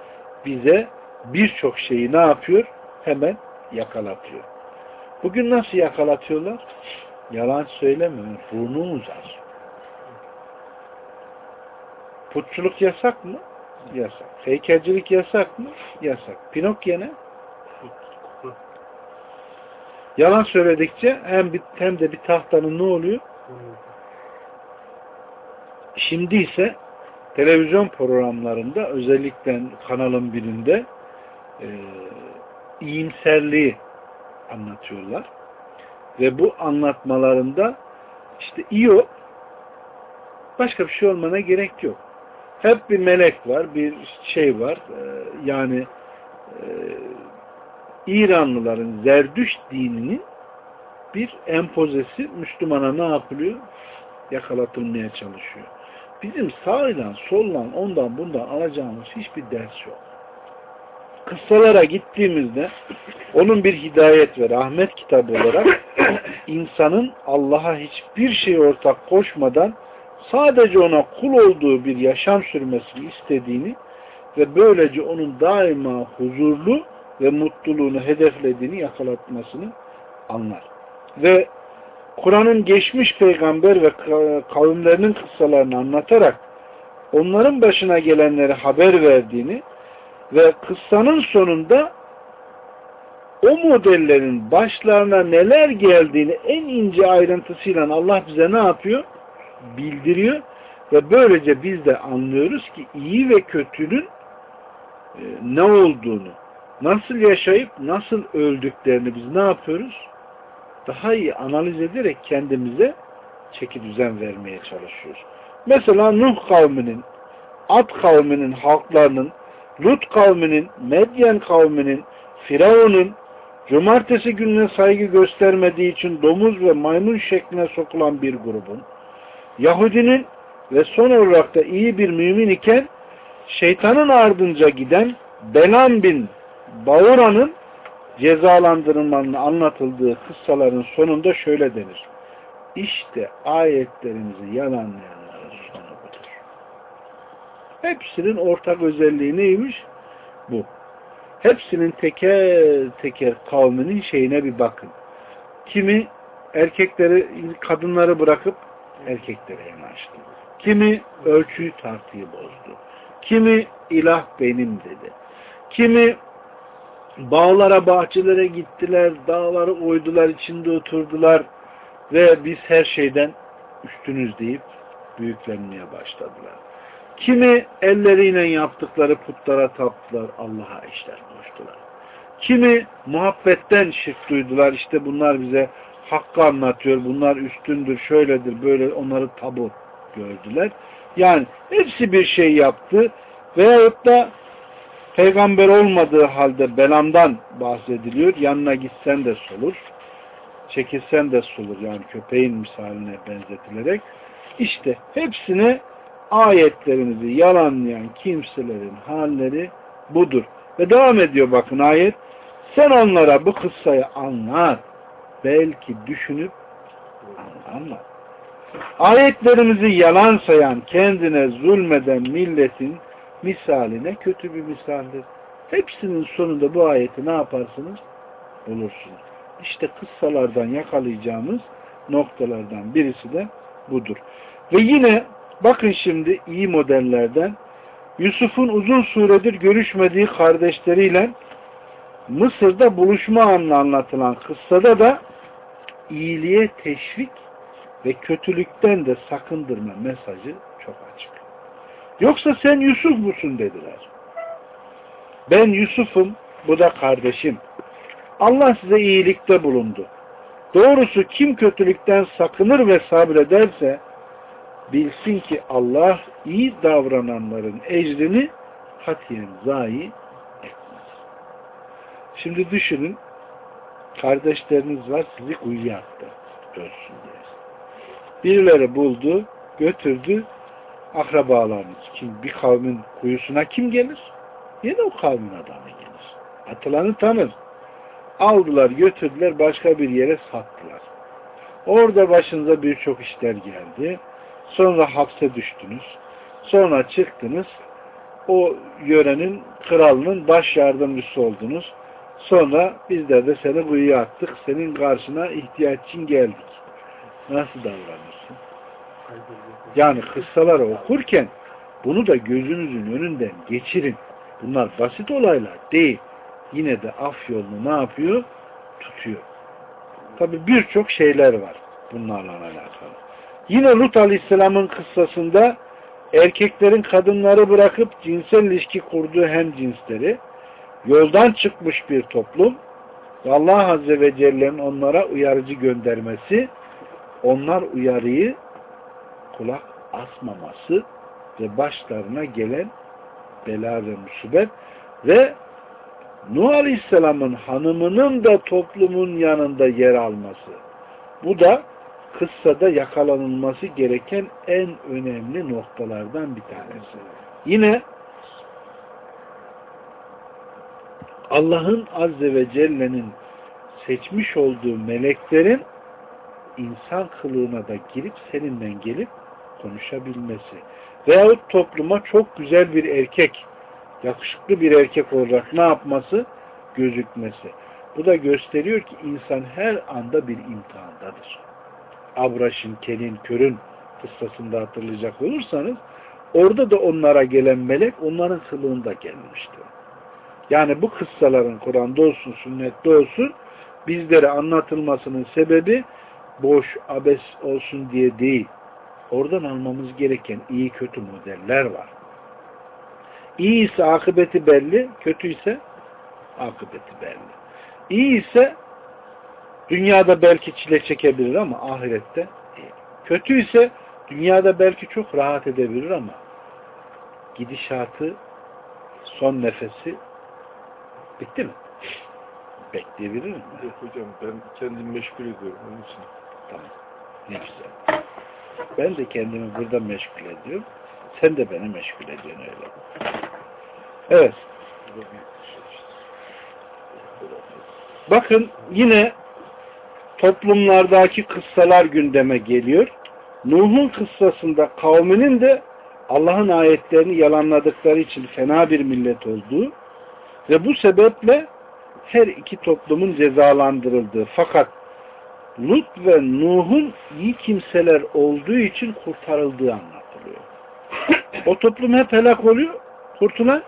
bize birçok şeyi ne yapıyor? Hemen yakalatıyor. Bugün nasıl yakalatıyorlar? Yalan söyleme, burnu uzar. Putçuluk yasak mı? Yasak. Heykelcilik yasak mı? Yasak. Pinokyo ne? Yalan söyledikçe hem, bir, hem de bir tahtanın ne oluyor? Şimdi ise televizyon programlarında özellikle kanalın birinde e, iyimserliği anlatıyorlar. Ve bu anlatmalarında işte iyi o başka bir şey olmana gerek yok. Hep bir melek var, bir şey var. E, yani e, İranlıların Zerdüş dininin bir empozesi Müslümana ne yapılıyor? Yakalatılmaya çalışıyor. Bizim sağla solla ondan bundan alacağımız hiçbir ders yok. Kıssalara gittiğimizde onun bir hidayet ve rahmet kitabı olarak insanın Allah'a hiçbir şey ortak koşmadan sadece ona kul olduğu bir yaşam sürmesini istediğini ve böylece onun daima huzurlu ve mutluluğunu hedeflediğini yakalatmasını anlar. Ve Kur'an'ın geçmiş peygamber ve kavimlerinin kıssalarını anlatarak onların başına gelenleri haber verdiğini ve kıssanın sonunda o modellerin başlarına neler geldiğini en ince ayrıntısıyla Allah bize ne yapıyor? Bildiriyor ve böylece biz de anlıyoruz ki iyi ve kötünün e, ne olduğunu, nasıl yaşayıp nasıl öldüklerini biz ne yapıyoruz? Daha iyi analiz ederek kendimize çeki düzen vermeye çalışıyoruz. Mesela Nuh kavminin, Ad kavminin halklarının, Lut kavminin, Medyen kavminin, Firavun'un, cumartesi gününe saygı göstermediği için domuz ve maymun şekline sokulan bir grubun, Yahudinin ve son olarak da iyi bir mümin iken şeytanın ardınca giden Belam bin Baura'nın cezalandırılmanın anlatıldığı kıssaların sonunda şöyle denir. İşte ayetlerimizi budur. Hepsinin ortak özelliği neymiş? Bu. Hepsinin teker teker kavminin şeyine bir bakın. Kimi erkekleri, kadınları bırakıp erkeklere yanaştı. Kimi ölçüyü tartıyı bozdu. Kimi ilah benim dedi. Kimi bağlara, bahçelere gittiler, dağları oydular, içinde oturdular ve biz her şeyden üstünüz deyip büyüklenmeye başladılar. Kimi elleriyle yaptıkları putlara taptılar, Allah'a işler koştular. Kimi muhabbetten şirk duydular, işte bunlar bize hakkı anlatıyor, bunlar üstündür, şöyledir, böyle onları tabu gördüler. Yani hepsi bir şey yaptı veyahut da peygamber olmadığı halde belamdan bahsediliyor. Yanına gitsen de solur. Çekilsen de solur. Yani köpeğin misaline benzetilerek. İşte hepsine ayetlerimizi yalanlayan kimselerin halleri budur. Ve devam ediyor bakın ayet. Sen onlara bu kıssayı anlat. Belki düşünüp anlat. Ayetlerimizi yalan sayan, kendine zulmeden milletin misaline kötü bir misaldir. Hepsinin sonunda bu ayeti ne yaparsınız? Bulursunuz. İşte kıssalardan yakalayacağımız noktalardan birisi de budur. Ve yine bakın şimdi iyi modellerden Yusuf'un uzun süredir görüşmediği kardeşleriyle Mısır'da buluşma anını anlatılan kıssada da iyiliğe teşvik ve kötülükten de sakındırma mesajı çok açık. Yoksa sen Yusuf musun dediler. Ben Yusuf'um, bu da kardeşim. Allah size iyilikte bulundu. Doğrusu kim kötülükten sakınır ve sabrederse bilsin ki Allah iyi davrananların ecrini katiyen zayi etmez. Şimdi düşünün kardeşleriniz var sizi kuyuya attı. Ölsün diye. Birileri buldu, götürdü, akrabalarınız. Kim, bir kavmin kuyusuna kim gelir? Yine o kavmin adamı gelir. Atılanı tanır. Aldılar, götürdüler, başka bir yere sattılar. Orada başınıza birçok işler geldi. Sonra hapse düştünüz. Sonra çıktınız. o yörenin kralının baş yardımcısı oldunuz. Sonra bizler de seni kuyuya attık. Senin karşına ihtiyaç için geldik. Nasıl davranırsın? Yani kıssaları okurken bunu da gözünüzün önünden geçirin. Bunlar basit olaylar değil. Yine de af yolunu ne yapıyor? Tutuyor. Tabi birçok şeyler var bunlarla alakalı. Yine Lut Aleyhisselam'ın kıssasında erkeklerin kadınları bırakıp cinsel ilişki kurduğu hem cinsleri yoldan çıkmış bir toplum ve Allah Azze ve Celle'nin onlara uyarıcı göndermesi onlar uyarıyı kulak asmaması ve başlarına gelen bela ve musibet ve Nuh Aleyhisselam'ın hanımının da toplumun yanında yer alması. Bu da kıssada yakalanılması gereken en önemli noktalardan bir tanesi. Yine Allah'ın Azze ve Celle'nin seçmiş olduğu meleklerin insan kılığına da girip seninle gelip konuşabilmesi. Veyahut topluma çok güzel bir erkek, yakışıklı bir erkek olarak ne yapması? Gözükmesi. Bu da gösteriyor ki insan her anda bir imtihandadır. Abraş'ın, Kelin, Kör'ün kıssasında hatırlayacak olursanız orada da onlara gelen melek onların kılığında gelmişti. Yani bu kıssaların Kur'an'da olsun, sünnette olsun bizlere anlatılmasının sebebi boş, abes olsun diye değil. Oradan almamız gereken iyi kötü modeller var. İyi ise akıbeti belli, kötü ise akıbeti belli. İyi ise dünyada belki çile çekebilir ama ahirette. Kötü ise dünyada belki çok rahat edebilir ama gidişatı, son nefesi bitti mi? Bekleyebilir mi? Yok hocam ben kendimi meşgul ediyorum onun için. Tamam. Ne güzel. Ben de kendimi burada meşgul ediyorum. Sen de beni meşgul ediyorsun öyle. Evet. Bakın yine toplumlardaki kıssalar gündeme geliyor. Nuh'un kıssasında kavminin de Allah'ın ayetlerini yalanladıkları için fena bir millet olduğu ve bu sebeple her iki toplumun cezalandırıldığı fakat Lut ve Nuh'un iyi kimseler olduğu için kurtarıldığı anlatılıyor. o toplum hep helak oluyor. Kurtulan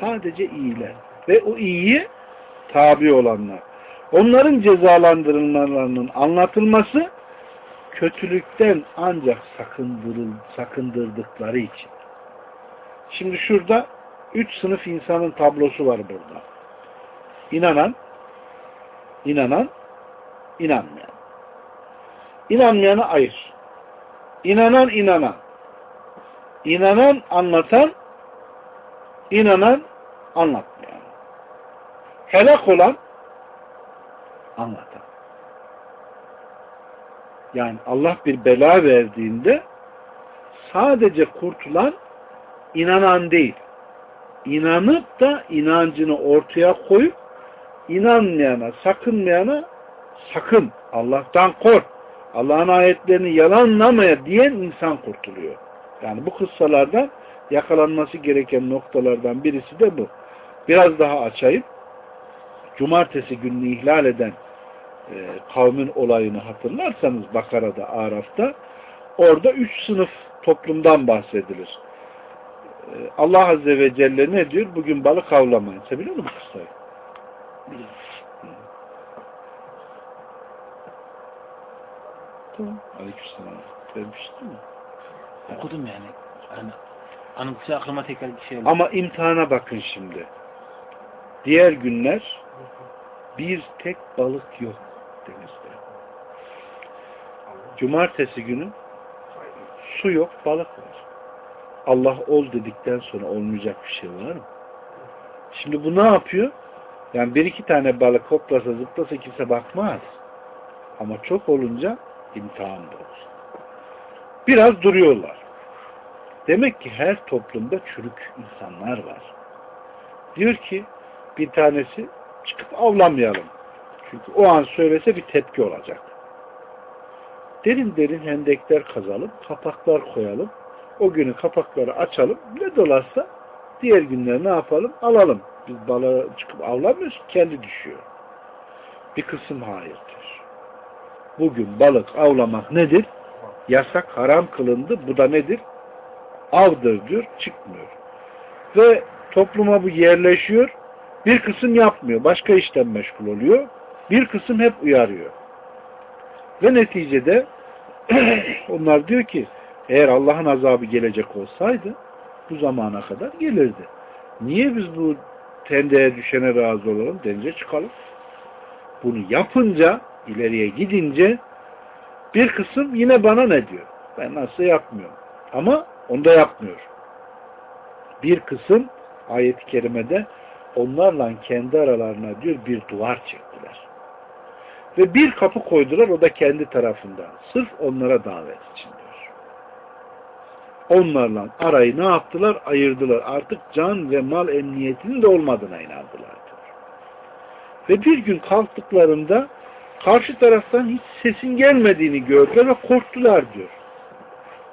sadece iyiler. Ve o iyiye tabi olanlar. Onların cezalandırılmalarının anlatılması kötülükten ancak sakındırıl, sakındırdıkları için. Şimdi şurada üç sınıf insanın tablosu var burada. İnanan, inanan, inanmayan. İnanmayanı ayır. İnanan, inanan. İnanan, anlatan, inanan, anlatmayan. Helak olan, anlatan. Yani Allah bir bela verdiğinde sadece kurtulan inanan değil. İnanıp da inancını ortaya koyup inanmayana, sakınmayana sakın Allah'tan kork. Allah'ın ayetlerini yalanlamaya diyen insan kurtuluyor. Yani bu kıssalardan yakalanması gereken noktalardan birisi de bu. Biraz daha açayım. Cumartesi gününü ihlal eden kavmin olayını hatırlarsanız Bakara'da, Araf'ta orada üç sınıf toplumdan bahsedilir. E, Allah Azze ve Celle ne diyor? Bugün balık avlamayın. Sen biliyor musun kıssayı? Biliyorum. Tamam. Aleykümselam. Vermiştin mi? Okudum yani. yani anımsı aklıma tekrar bir şey oldu. Ama imtihana bakın şimdi. Diğer günler bir tek balık yok denizde. Cumartesi günü su yok, balık var. Allah ol dedikten sonra olmayacak bir şey var mı? Şimdi bu ne yapıyor? Yani bir iki tane balık hoplasa zıplasa kimse bakmaz. Ama çok olunca imtihan olur. Biraz duruyorlar. Demek ki her toplumda çürük insanlar var. Diyor ki bir tanesi çıkıp avlamayalım. Çünkü o an söylese bir tepki olacak. Derin derin hendekler kazalım, kapaklar koyalım. O günü kapakları açalım. Ne dolarsa Diğer günler ne yapalım? Alalım. Biz balığa çıkıp avlamıyoruz. Kendi düşüyor. Bir kısım hayır diyor. Bugün balık avlamak nedir? Yasak, haram kılındı. Bu da nedir? Avdır diyor. Çıkmıyor. Ve topluma bu yerleşiyor. Bir kısım yapmıyor. Başka işten meşgul oluyor. Bir kısım hep uyarıyor. Ve neticede onlar diyor ki eğer Allah'ın azabı gelecek olsaydı bu zamana kadar gelirdi. Niye biz bu tendeye düşene razı olalım? Denize çıkalım. Bunu yapınca, ileriye gidince bir kısım yine bana ne diyor? Ben nasıl yapmıyorum. Ama onda yapmıyor. Bir kısım ayet-i kerimede onlarla kendi aralarına diyor bir duvar çektiler. Ve bir kapı koydular o da kendi tarafından. Sırf onlara davet için diyor. Onlarla arayı ne yaptılar? Ayırdılar. Artık can ve mal emniyetinin de olmadığına inandılar diyor. Ve bir gün kalktıklarında karşı taraftan hiç sesin gelmediğini gördüler ve korktular diyor.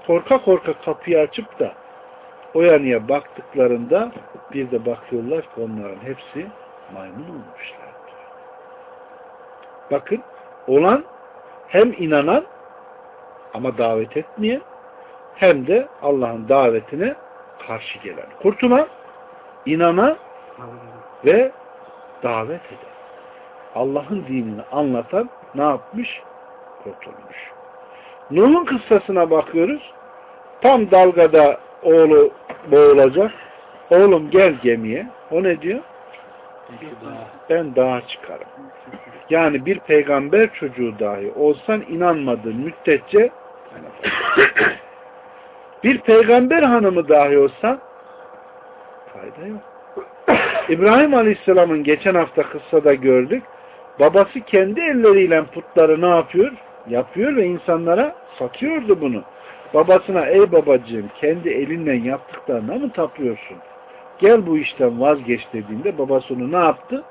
Korka korka kapıyı açıp da o yanıya baktıklarında bir de bakıyorlar ki onların hepsi maymun olmuşlar. Bakın olan hem inanan ama davet etmeyen hem de Allah'ın davetine karşı gelen. Kurtulan inanan ve davet eden. Allah'ın dinini anlatan ne yapmış? Kurtulmuş. Nuh'un kıssasına bakıyoruz. Tam dalgada oğlu boğulacak. Oğlum gel gemiye. O ne diyor? Ben dağa çıkarım. Yani bir peygamber çocuğu dahi olsan inanmadığın müddetçe bir peygamber hanımı dahi olsan fayda yok. İbrahim Aleyhisselam'ın geçen hafta kıssada gördük. Babası kendi elleriyle putları ne yapıyor? Yapıyor ve insanlara satıyordu bunu. Babasına ey babacığım kendi elinle yaptıklarına mı tapıyorsun? Gel bu işten vazgeç dediğinde babası onu ne yaptı?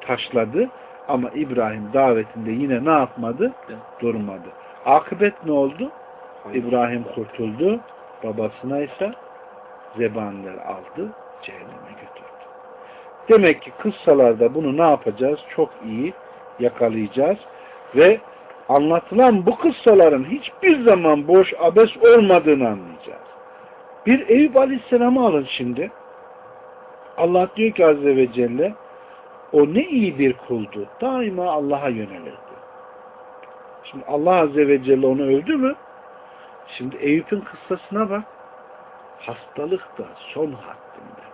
Taşladı. Ama İbrahim davetinde yine ne yapmadı? Durmadı. Akıbet ne oldu? İbrahim kurtuldu. Babasına ise zebaniler aldı. Cehenneme götürdü. Demek ki kıssalarda bunu ne yapacağız? Çok iyi yakalayacağız. Ve anlatılan bu kıssaların hiçbir zaman boş abes olmadığını anlayacağız. Bir Eyüp Aleyhisselam'ı alın şimdi. Allah diyor ki Azze ve Celle o ne iyi bir kuldu. Daima Allah'a yönelirdi. Şimdi Allah Azze ve Celle onu öldü mü? Şimdi Eyüp'ün kıssasına bak. Hastalık da son haddinde.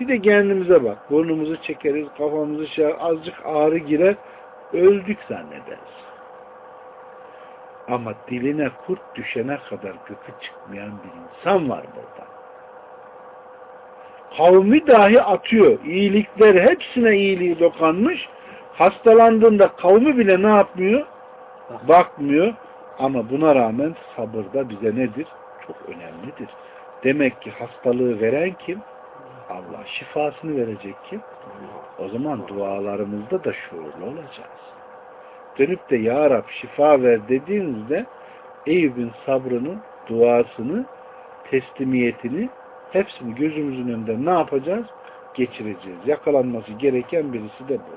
Bir de kendimize bak. Burnumuzu çekeriz, kafamızı şey azıcık ağrı girer, öldük zannederiz. Ama diline kurt düşene kadar gıkı çıkmayan bir insan var burada. Kavmi dahi atıyor. İyilikler hepsine iyiliği dokanmış. Hastalandığında kavmi bile ne yapmıyor? Bakmıyor. Ama buna rağmen sabır da bize nedir? Çok önemlidir. Demek ki hastalığı veren kim? Allah. Şifasını verecek kim? O zaman dualarımızda da şuurlu olacağız. Dönüp de Ya Rab şifa ver dediğinizde Eyüp'ün sabrını, duasını, teslimiyetini hepsini gözümüzün önünde ne yapacağız? Geçireceğiz. Yakalanması gereken birisi de bu.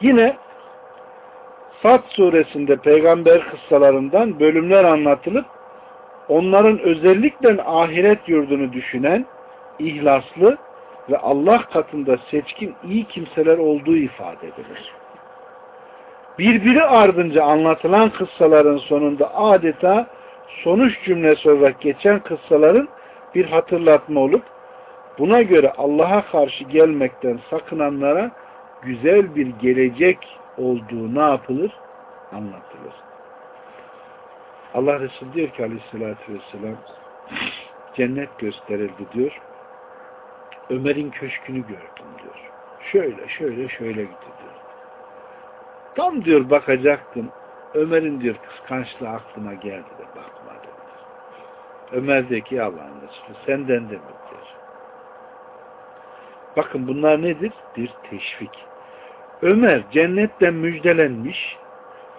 Yine Sad suresinde peygamber kıssalarından bölümler anlatılıp onların özellikle ahiret yurdunu düşünen, ihlaslı ve Allah katında seçkin iyi kimseler olduğu ifade edilir. Birbiri ardınca anlatılan kıssaların sonunda adeta sonuç cümlesi olarak geçen kıssaların bir hatırlatma olup buna göre Allah'a karşı gelmekten sakınanlara güzel bir gelecek olduğu ne yapılır? Anlatılır. Allah Resulü diyor ki aleyhissalatü vesselam cennet gösterildi diyor. Ömer'in köşkünü gördüm diyor. Şöyle şöyle şöyle gitti diyor. Tam diyor bakacaktım. Ömer'in diyor kıskançlığı aklıma geldi de bakmadı. Ömer'deki Allah'ın Resulü senden de mi diyor. Bakın bunlar nedir? Bir teşvik. Ömer cennetten müjdelenmiş.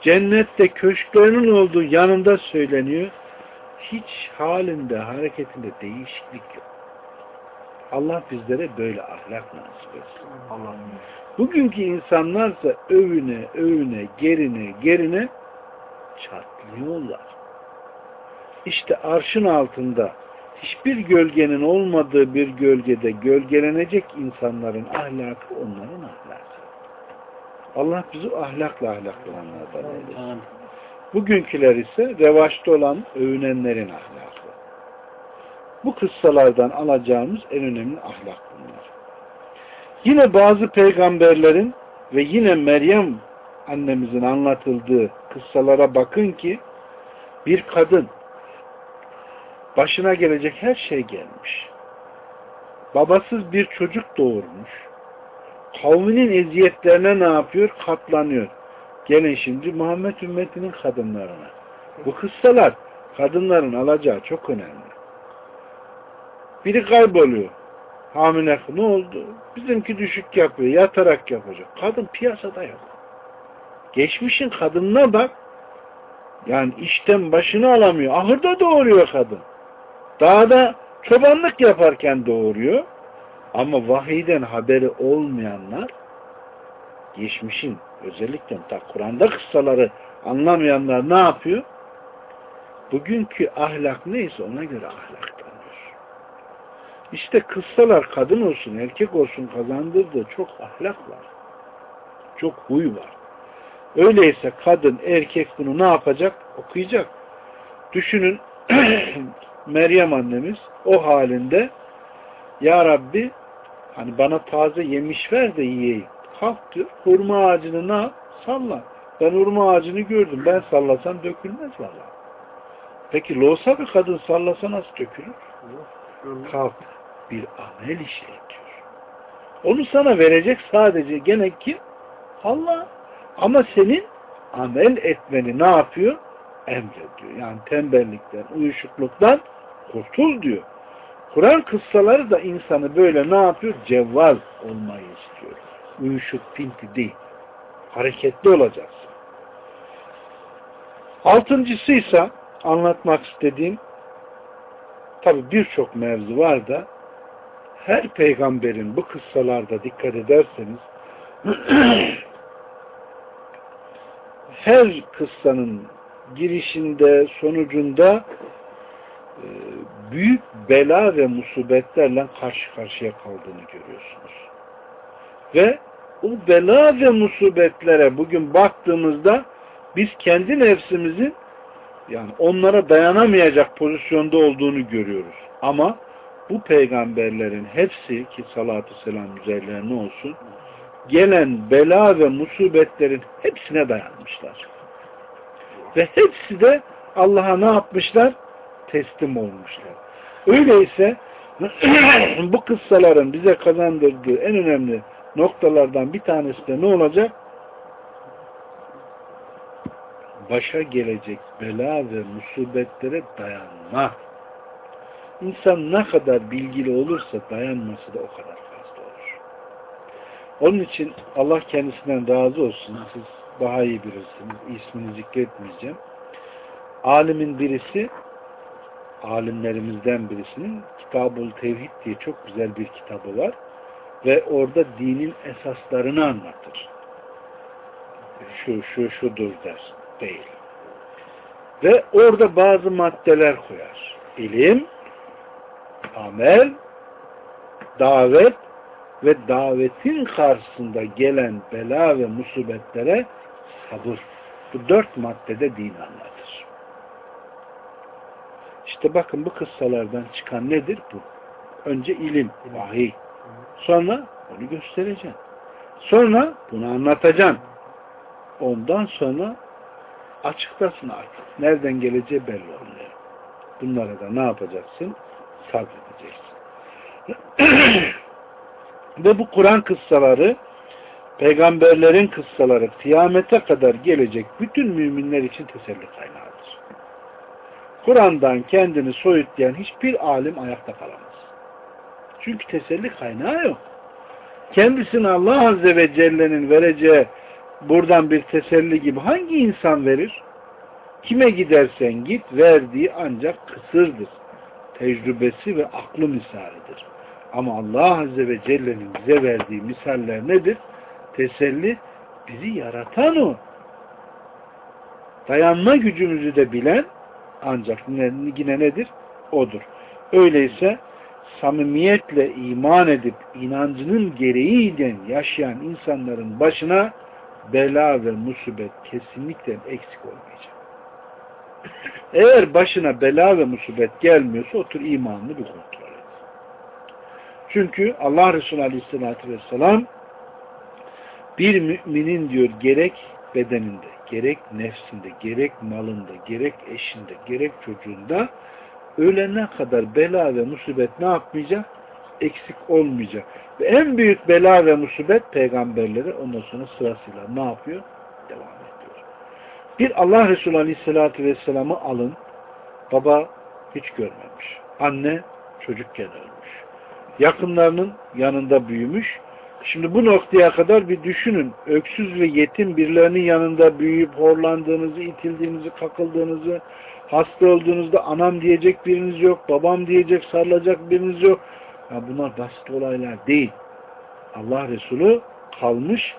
Cennette köşklerinin olduğu yanında söyleniyor. Hiç halinde, hareketinde değişiklik yok. Allah bizlere böyle ahlak nasip etsin. Allah'ım. Bugünkü insanlarsa övüne, övüne, gerine, gerine çatlıyorlar. İşte arşın altında hiçbir gölgenin olmadığı bir gölgede gölgelenecek insanların ahlakı onların ahlakı. Allah bizi ahlakla ahlaklananlardan eylesin. Bugünküler ise revaçta olan övünenlerin ahlakı. Bu kıssalardan alacağımız en önemli ahlak bunlar. Yine bazı peygamberlerin ve yine Meryem annemizin anlatıldığı kıssalara bakın ki bir kadın başına gelecek her şey gelmiş. Babasız bir çocuk doğurmuş. Kavminin eziyetlerine ne yapıyor? Katlanıyor. Gelin şimdi Muhammed ümmetinin kadınlarına. Bu kıssalar kadınların alacağı çok önemli. Biri kayboluyor. Hamile ne oldu? Bizimki düşük yapıyor. Yatarak yapacak. Kadın piyasada yok. Geçmişin kadınına bak. Yani işten başını alamıyor. Ahırda doğuruyor kadın. Dağda çobanlık yaparken doğuruyor. Ama vahiyden haberi olmayanlar geçmişin özellikle ta Kur'an'da kıssaları anlamayanlar ne yapıyor? Bugünkü ahlak neyse ona göre ahlaklanıyor. İşte kıssalar kadın olsun erkek olsun kazandırdığı çok ahlak var. Çok huy var. Öyleyse kadın erkek bunu ne yapacak? Okuyacak. Düşünün Meryem annemiz o halinde Ya Rabbi hani bana taze yemiş ver de yiyeyim. Kalk diyor. Hurma ağacını ne yap? Salla. Ben hurma ağacını gördüm. Ben sallasam dökülmez valla. Peki loğusa bir kadın sallasa nasıl dökülür? Kalk. Bir amel işle diyor. Onu sana verecek sadece gene kim? Allah. Ama senin amel etmeni ne yapıyor? Emrediyor. Yani tembellikten, uyuşukluktan kurtul diyor. Kur'an kıssaları da insanı böyle ne yapıyor? Cevval olmayı istiyor. Uyuşuk pinti değil. Hareketli olacaksın. Altıncısı ise anlatmak istediğim tabi birçok mevzu var da her peygamberin bu kıssalarda dikkat ederseniz her kıssanın girişinde, sonucunda e, büyük bela ve musibetlerle karşı karşıya kaldığını görüyorsunuz. Ve o bela ve musibetlere bugün baktığımızda biz kendi nefsimizin yani onlara dayanamayacak pozisyonda olduğunu görüyoruz. Ama bu peygamberlerin hepsi ki salatü selam üzerlerine olsun gelen bela ve musibetlerin hepsine dayanmışlar. Ve hepsi de Allah'a ne yapmışlar? Teslim olmuşlar. Öyleyse bu kıssaların bize kazandırdığı en önemli noktalardan bir tanesi de ne olacak? Başa gelecek bela ve musibetlere dayanma. İnsan ne kadar bilgili olursa dayanması da o kadar fazla olur. Onun için Allah kendisinden razı olsun. Siz daha iyi bilirsiniz. İsmini zikretmeyeceğim. Alimin birisi alimlerimizden birisinin Kitab-ül Tevhid diye çok güzel bir kitabı var. Ve orada dinin esaslarını anlatır. Şu, şu, şudur der. Değil. Ve orada bazı maddeler koyar. İlim, amel, davet ve davetin karşısında gelen bela ve musibetlere sabır. Bu dört maddede din anlatır. İşte bakın bu kıssalardan çıkan nedir bu? Önce ilim, vahiy. Sonra onu göstereceksin. Sonra bunu anlatacaksın. Ondan sonra açıklasın artık. Nereden geleceği belli olmuyor. Bunlara da ne yapacaksın? Sabredeceksin. Ve bu Kur'an kıssaları peygamberlerin kıssaları kıyamete kadar gelecek bütün müminler için teselli kaynağıdır. Kur'an'dan kendini soyutlayan hiçbir alim ayakta kalamaz. Çünkü teselli kaynağı yok. Kendisine Allah Azze ve Celle'nin vereceği buradan bir teselli gibi hangi insan verir? Kime gidersen git verdiği ancak kısırdır. Tecrübesi ve aklı misalidir. Ama Allah Azze ve Celle'nin bize verdiği misaller nedir? Teselli bizi yaratan o. Dayanma gücümüzü de bilen ancak yine nedir? Odur. Öyleyse samimiyetle iman edip inancının gereğiyle yaşayan insanların başına bela ve musibet kesinlikle eksik olmayacak. Eğer başına bela ve musibet gelmiyorsa otur imanını bir kontrol et. Çünkü Allah Resulü Aleyhisselatü Vesselam bir müminin diyor gerek bedeninde, gerek nefsinde, gerek malında, gerek eşinde, gerek çocuğunda ölene kadar bela ve musibet ne yapmayacak? Eksik olmayacak. Ve en büyük bela ve musibet peygamberlere ondan sonra sırasıyla ne yapıyor? Devam ediyor. Bir Allah Resulü Aleyhisselatü Vesselam'ı alın. Baba hiç görmemiş. Anne çocukken ölmüş. Yakınlarının yanında büyümüş. Şimdi bu noktaya kadar bir düşünün. Öksüz ve yetim birilerinin yanında büyüyüp horlandığınızı, itildiğinizi, kakıldığınızı, hasta olduğunuzda anam diyecek biriniz yok, babam diyecek, sarılacak biriniz yok. Ya bunlar basit olaylar değil. Allah Resulü kalmış,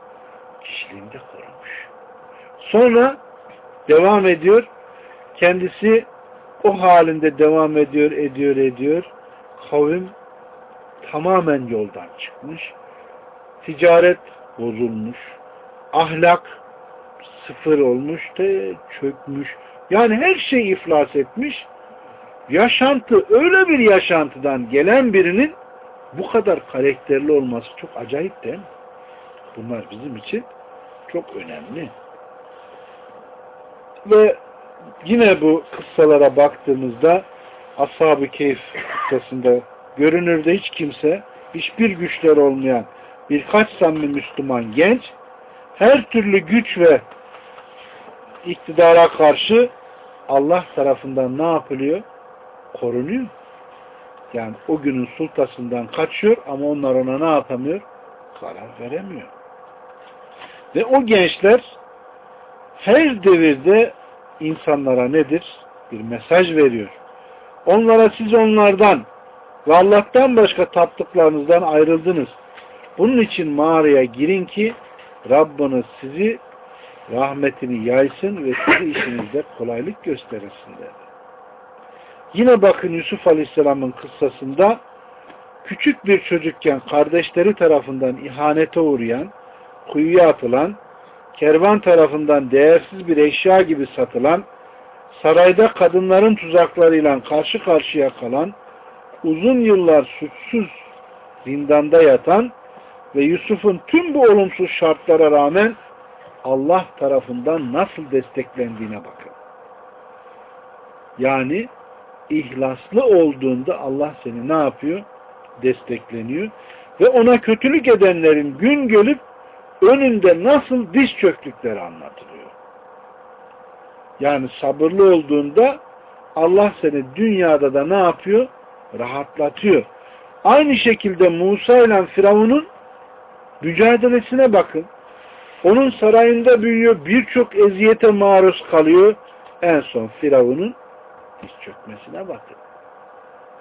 kişiliğinde korumuş. Sonra devam ediyor. Kendisi o halinde devam ediyor, ediyor, ediyor. Kavim tamamen yoldan çıkmış. Ticaret bozulmuş. Ahlak sıfır olmuş da çökmüş. Yani her şey iflas etmiş. Yaşantı öyle bir yaşantıdan gelen birinin bu kadar karakterli olması çok acayip değil mi? Bunlar bizim için çok önemli. Ve yine bu kıssalara baktığımızda Ashab-ı Keyif kıssasında görünürde hiç kimse hiçbir güçler olmayan birkaç samimi Müslüman genç her türlü güç ve iktidara karşı Allah tarafından ne yapılıyor? Korunuyor. Yani o günün sultasından kaçıyor ama onlar ona ne yapamıyor? Karar veremiyor. Ve o gençler her devirde insanlara nedir? Bir mesaj veriyor. Onlara siz onlardan ve Allah'tan başka taptıklarınızdan ayrıldınız. Bunun için mağaraya girin ki Rabbiniz sizi rahmetini yaysın ve sizi işinizde kolaylık gösterirsin dedi. Yine bakın Yusuf Aleyhisselam'ın kıssasında küçük bir çocukken kardeşleri tarafından ihanete uğrayan, kuyuya atılan, kervan tarafından değersiz bir eşya gibi satılan, sarayda kadınların tuzaklarıyla karşı karşıya kalan, uzun yıllar suçsuz zindanda yatan ve Yusuf'un tüm bu olumsuz şartlara rağmen Allah tarafından nasıl desteklendiğine bakın. Yani ihlaslı olduğunda Allah seni ne yapıyor? Destekleniyor. Ve ona kötülük edenlerin gün gelip önünde nasıl diz çöktükleri anlatılıyor. Yani sabırlı olduğunda Allah seni dünyada da ne yapıyor? Rahatlatıyor. Aynı şekilde Musa ile Firavun'un mücadelesine bakın. Onun sarayında büyüyor, birçok eziyete maruz kalıyor. En son Firavun'un diz çökmesine bakın.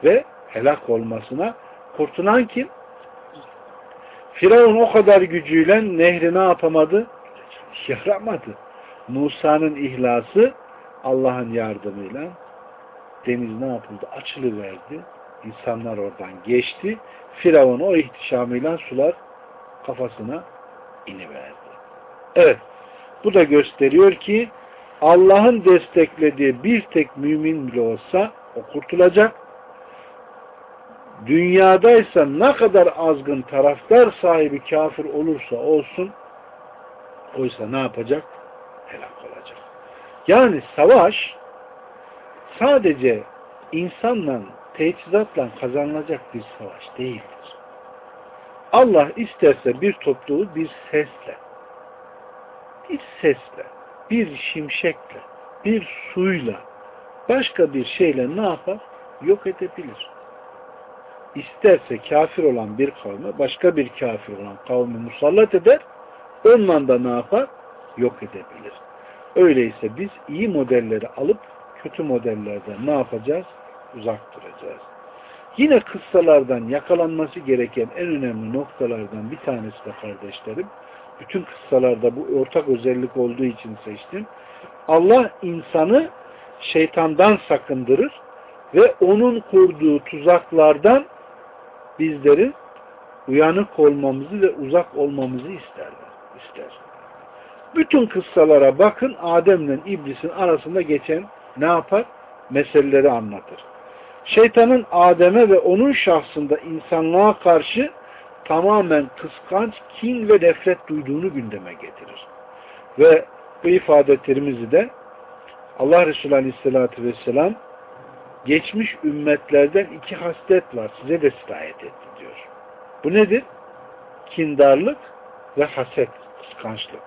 Ve helak olmasına kurtulan kim? Firavun o kadar gücüyle nehri ne yapamadı? Yaramadı. Musa'nın ihlası Allah'ın yardımıyla deniz ne yapıldı? Açılıverdi. İnsanlar oradan geçti. Firavun o ihtişamıyla sular kafasına iniverdi. Evet. Bu da gösteriyor ki Allah'ın desteklediği bir tek mümin bile olsa o kurtulacak. Dünyadaysa ne kadar azgın taraftar sahibi kafir olursa olsun oysa ne yapacak? Helak olacak. Yani savaş sadece insanla teçhizatla kazanılacak bir savaş değildir. Allah isterse bir topluluğu bir sesle bir sesle, bir şimşekle, bir suyla, başka bir şeyle ne yapar? Yok edebilir. İsterse kafir olan bir kavme başka bir kafir olan kavmi musallat eder, onunla da ne yapar? Yok edebilir. Öyleyse biz iyi modelleri alıp kötü modellerden ne yapacağız? Uzak duracağız. Yine kıssalardan yakalanması gereken en önemli noktalardan bir tanesi de kardeşlerim, bütün kıssalarda bu ortak özellik olduğu için seçtim. Allah insanı şeytandan sakındırır ve onun kurduğu tuzaklardan bizlerin uyanık olmamızı ve uzak olmamızı ister. ister. Bütün kıssalara bakın Adem'le İblis'in arasında geçen ne yapar? Meseleleri anlatır. Şeytanın Adem'e ve onun şahsında insanlığa karşı tamamen kıskanç, kin ve nefret duyduğunu gündeme getirir. Ve bu ifade terimizi de Allah Resulü Aleyhisselatü Vesselam geçmiş ümmetlerden iki haslet var. Size de sirayet etti diyor. Bu nedir? Kindarlık ve haset, kıskançlık.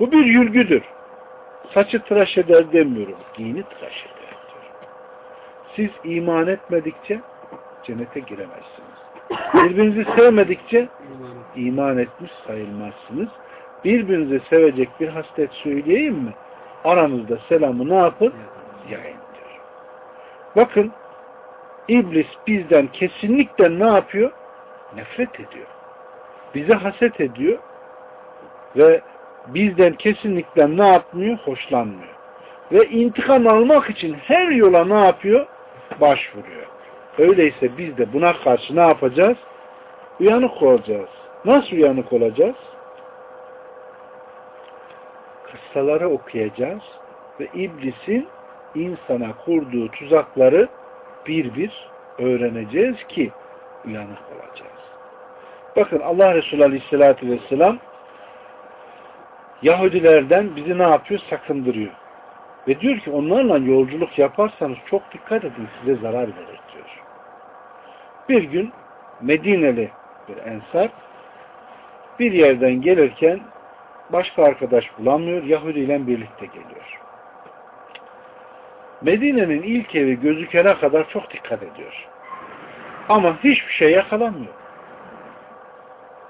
Bu bir yülgüdür. Saçı tıraş eder demiyorum. Dini tıraş eder. Siz iman etmedikçe cennete giremezsiniz. Birbirinizi sevmedikçe iman etmiş sayılmazsınız. Birbirinizi sevecek bir haslet söyleyeyim mi? Aranızda selamı ne yapın? Yayın. Bakın İblis bizden kesinlikle ne yapıyor? Nefret ediyor. Bize haset ediyor ve bizden kesinlikle ne yapmıyor? Hoşlanmıyor. Ve intikam almak için her yola ne yapıyor? Başvuruyor. Öyleyse biz de buna karşı ne yapacağız? Uyanık olacağız. Nasıl uyanık olacağız? Kıssaları okuyacağız ve iblisin insana kurduğu tuzakları bir bir öğreneceğiz ki uyanık olacağız. Bakın Allah Resulü Aleyhisselatü Vesselam Yahudilerden bizi ne yapıyor? Sakındırıyor. Ve diyor ki onlarla yolculuk yaparsanız çok dikkat edin size zarar verir diyor. Bir gün Medineli bir ensar bir yerden gelirken başka arkadaş bulamıyor. Yahudi ile birlikte geliyor. Medine'nin ilk evi gözükene kadar çok dikkat ediyor. Ama hiçbir şey yakalamıyor.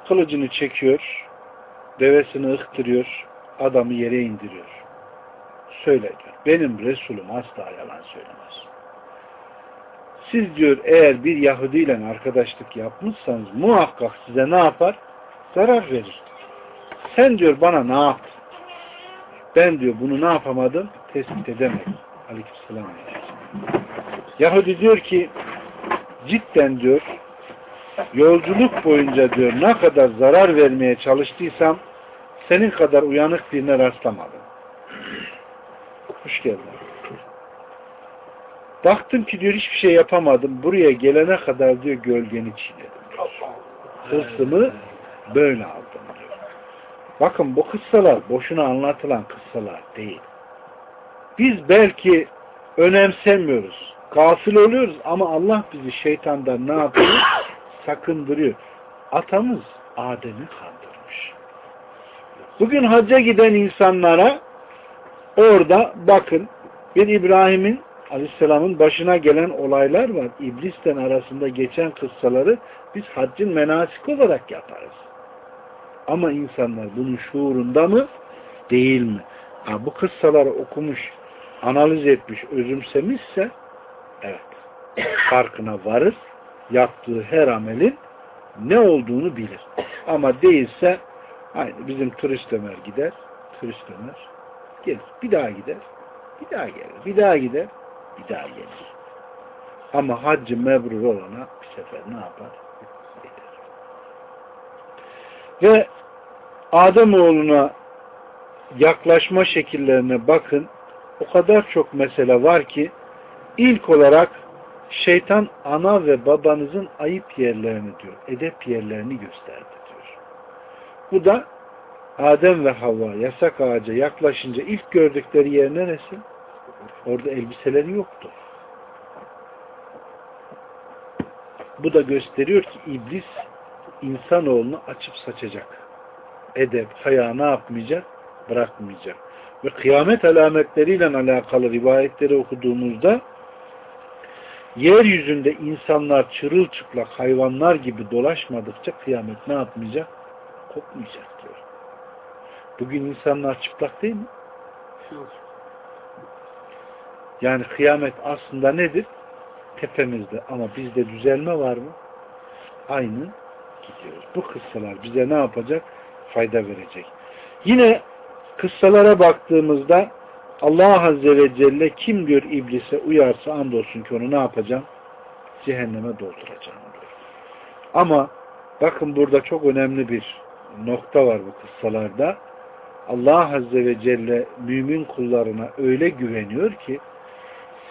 Kılıcını çekiyor, devesini ıhtırıyor, adamı yere indiriyor. Söyle diyor. Benim Resulüm asla yalan söylemez. Siz diyor eğer bir Yahudi ile arkadaşlık yapmışsanız muhakkak size ne yapar? Zarar verir. Sen diyor bana ne yaptın? Ben diyor bunu ne yapamadım? Tespit edemedim. Aleykümselam. Yahudi diyor ki cidden diyor yolculuk boyunca diyor ne kadar zarar vermeye çalıştıysam senin kadar uyanık birine rastlamadım. Hoş geldin. Baktım ki diyor hiçbir şey yapamadım. Buraya gelene kadar diyor gölgeni çiğnedim. Hırsımı böyle aldım diyor. Bakın bu kıssalar boşuna anlatılan kıssalar değil. Biz belki önemsemiyoruz. Gafil oluyoruz ama Allah bizi şeytandan ne yapıyor? Sakındırıyor. Atamız Adem'i kandırmış. Bugün hacca giden insanlara orada bakın bir İbrahim'in Aleyhisselam'ın başına gelen olaylar var. İblisten arasında geçen kıssaları biz haccın menasik olarak yaparız. Ama insanlar bunun şuurunda mı? Değil mi? Ha, bu kıssaları okumuş, analiz etmiş, özümsemişse evet farkına varır. Yaptığı her amelin ne olduğunu bilir. Ama değilse aynı bizim turist Ömer gider, turist Ömer gelir. Bir daha gider, bir daha gelir. Bir daha gider, bir daha gelir. Ama haccı mebrur olana bir sefer ne yapar? Gelir. Ve Ademoğluna yaklaşma şekillerine bakın. O kadar çok mesele var ki ilk olarak şeytan ana ve babanızın ayıp yerlerini diyor. Edep yerlerini gösterdi diyor. Bu da Adem ve Havva yasak ağaca yaklaşınca ilk gördükleri yer neresi? Orada elbiseleri yoktu. Bu da gösteriyor ki iblis insanoğlunu açıp saçacak. Edep, haya ne yapmayacak? Bırakmayacak. Ve kıyamet alametleriyle alakalı rivayetleri okuduğumuzda yeryüzünde insanlar çırılçıplak hayvanlar gibi dolaşmadıkça kıyamet ne yapmayacak? Kopmayacak diyor. Bugün insanlar çıplak değil mi? Yani kıyamet aslında nedir? tepemizde ama bizde düzelme var mı? Aynı gidiyoruz. Bu kıssalar bize ne yapacak? Fayda verecek. Yine kıssalara baktığımızda Allah Azze ve Celle kim diyor iblise uyarsa andolsun ki onu ne yapacağım? Cehenneme dolduracağım diyor. Ama bakın burada çok önemli bir nokta var bu kıssalarda. Allah Azze ve Celle mümin kullarına öyle güveniyor ki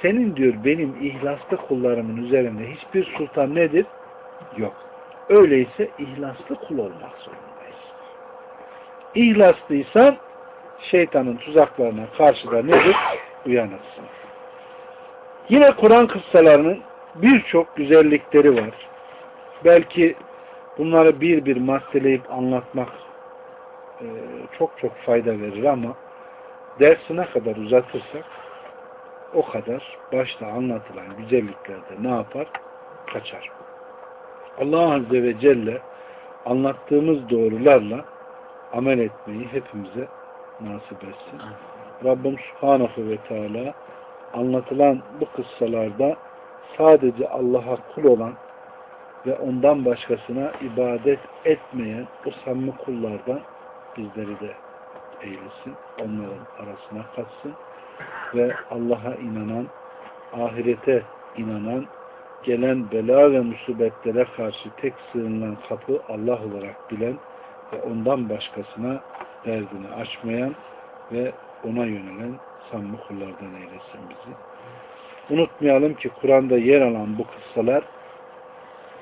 senin diyor benim ihlaslı kullarımın üzerinde hiçbir sultan nedir? Yok. Öyleyse ihlaslı kul olmak zorundayız. İhlaslıysan şeytanın tuzaklarına karşı da nedir? Uyanırsın. Yine Kur'an kıssalarının birçok güzellikleri var. Belki bunları bir bir maddeleyip anlatmak çok çok fayda verir ama dersine kadar uzatırsak o kadar başta anlatılan güzelliklerde ne yapar? Kaçar. Allah Azze ve Celle anlattığımız doğrularla amel etmeyi hepimize nasip etsin. Rabbim Subhanahu ve Teala anlatılan bu kıssalarda sadece Allah'a kul olan ve ondan başkasına ibadet etmeyen o samimi kullardan bizleri de eylesin. Onların arasına katsın ve Allah'a inanan, ahirete inanan, gelen bela ve musibetlere karşı tek sığınılan kapı Allah olarak bilen ve ondan başkasına derdini açmayan ve ona yönelen samimi kullardan eylesin bizi. Unutmayalım ki Kur'an'da yer alan bu kıssalar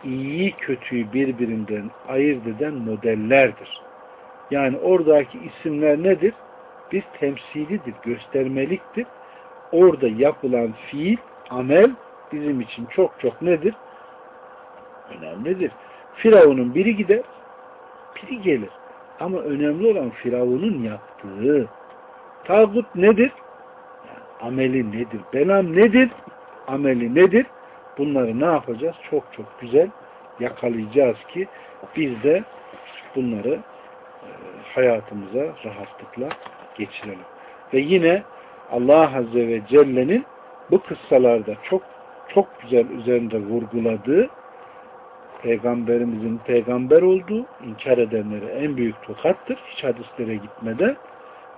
iyiyi kötüyü birbirinden ayırt eden modellerdir. Yani oradaki isimler nedir? Bir temsilidir, göstermeliktir. Orada yapılan fiil, amel bizim için çok çok nedir? Önemlidir. Firavun'un biri gider, biri gelir. Ama önemli olan Firavun'un yaptığı tağut nedir? Yani ameli nedir? Belam nedir? Ameli nedir? Bunları ne yapacağız? Çok çok güzel yakalayacağız ki biz de bunları hayatımıza rahatlıkla geçirelim. Ve yine Allah Azze ve Celle'nin bu kıssalarda çok çok güzel üzerinde vurguladığı peygamberimizin peygamber olduğu inkar edenlere en büyük tokattır. Hiç hadislere gitmeden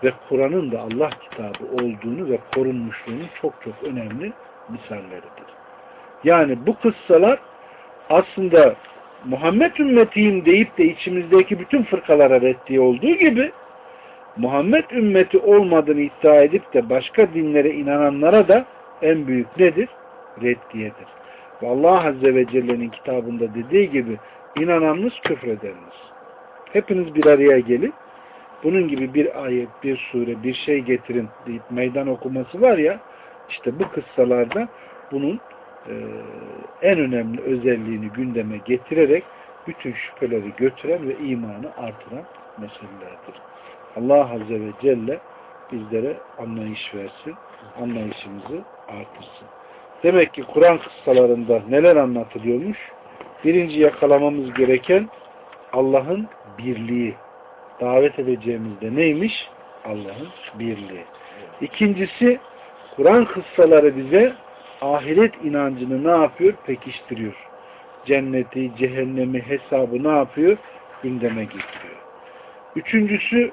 ve Kur'an'ın da Allah kitabı olduğunu ve korunmuşluğunun çok çok önemli misalleridir. Yani bu kıssalar aslında Muhammed ümmetiyim deyip de içimizdeki bütün fırkalara reddiye olduğu gibi Muhammed ümmeti olmadığını iddia edip de başka dinlere inananlara da en büyük nedir? Reddiyedir. Ve Allah Azze ve Celle'nin kitabında dediği gibi inananınız küfredeniniz. Hepiniz bir araya gelin. Bunun gibi bir ayet, bir sure, bir şey getirin deyip meydan okuması var ya işte bu kıssalarda bunun en önemli özelliğini gündeme getirerek bütün şüpheleri götüren ve imanı artıran meselelerdir. Allah Azze ve Celle bizlere anlayış versin, anlayışımızı artırsın. Demek ki Kur'an kıssalarında neler anlatılıyormuş? Birinci yakalamamız gereken Allah'ın birliği. Davet edeceğimizde neymiş? Allah'ın birliği. İkincisi Kur'an kıssaları bize ahiret inancını ne yapıyor? Pekiştiriyor. Cenneti, cehennemi, hesabı ne yapıyor? Gündeme getiriyor. Üçüncüsü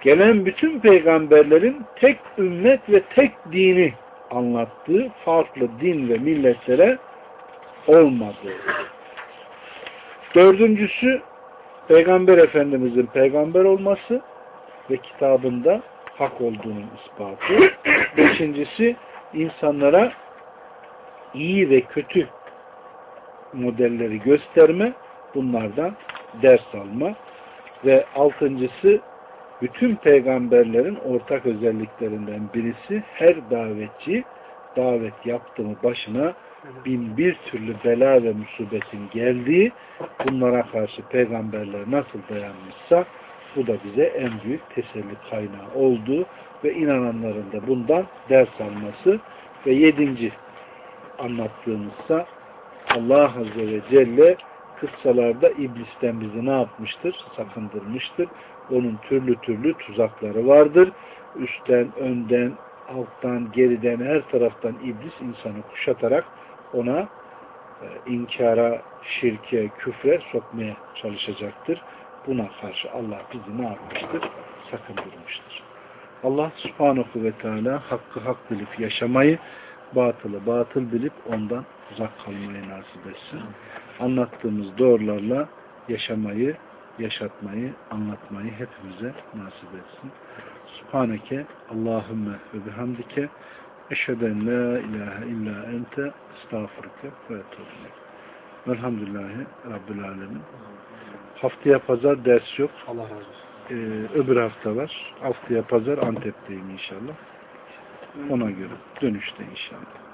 gelen bütün peygamberlerin tek ümmet ve tek dini anlattığı farklı din ve milletlere olmadığı. Dördüncüsü Peygamber Efendimizin peygamber olması ve kitabında hak olduğunun ispatı. Beşincisi insanlara iyi ve kötü modelleri gösterme, bunlardan ders alma ve altıncısı bütün peygamberlerin ortak özelliklerinden birisi her davetçi davet yaptığı başına bin bir türlü bela ve musibetin geldiği bunlara karşı peygamberler nasıl dayanmışsa bu da bize en büyük teselli kaynağı oldu ve inananların da bundan ders alması ve yedinci anlattığımızsa Allah Azze ve Celle kıssalarda iblisten bizi ne yapmıştır? Sakındırmıştır. Onun türlü türlü tuzakları vardır. Üstten, önden, alttan, geriden, her taraftan iblis insanı kuşatarak ona e, inkara, şirke, küfre sokmaya çalışacaktır. Buna karşı Allah bizi ne yapmıştır? Sakındırmıştır. Allah subhanahu ve teala hakkı hak bilip yaşamayı, batılı batıl bilip ondan uzak kalmayı nasip etsin. Anlattığımız doğrularla yaşamayı, yaşatmayı, anlatmayı hepimize nasip etsin. Subhaneke Allahümme ve bihamdike eşheden la ilahe illa ente estağfurke ve etûbü Velhamdülillahi Rabbil Alemin. Haftaya pazar ders yok. Allah razı olsun. Ee, öbür hafta var. Haftaya pazar Antep'teyim inşallah. Ona göre dönüşte inşallah.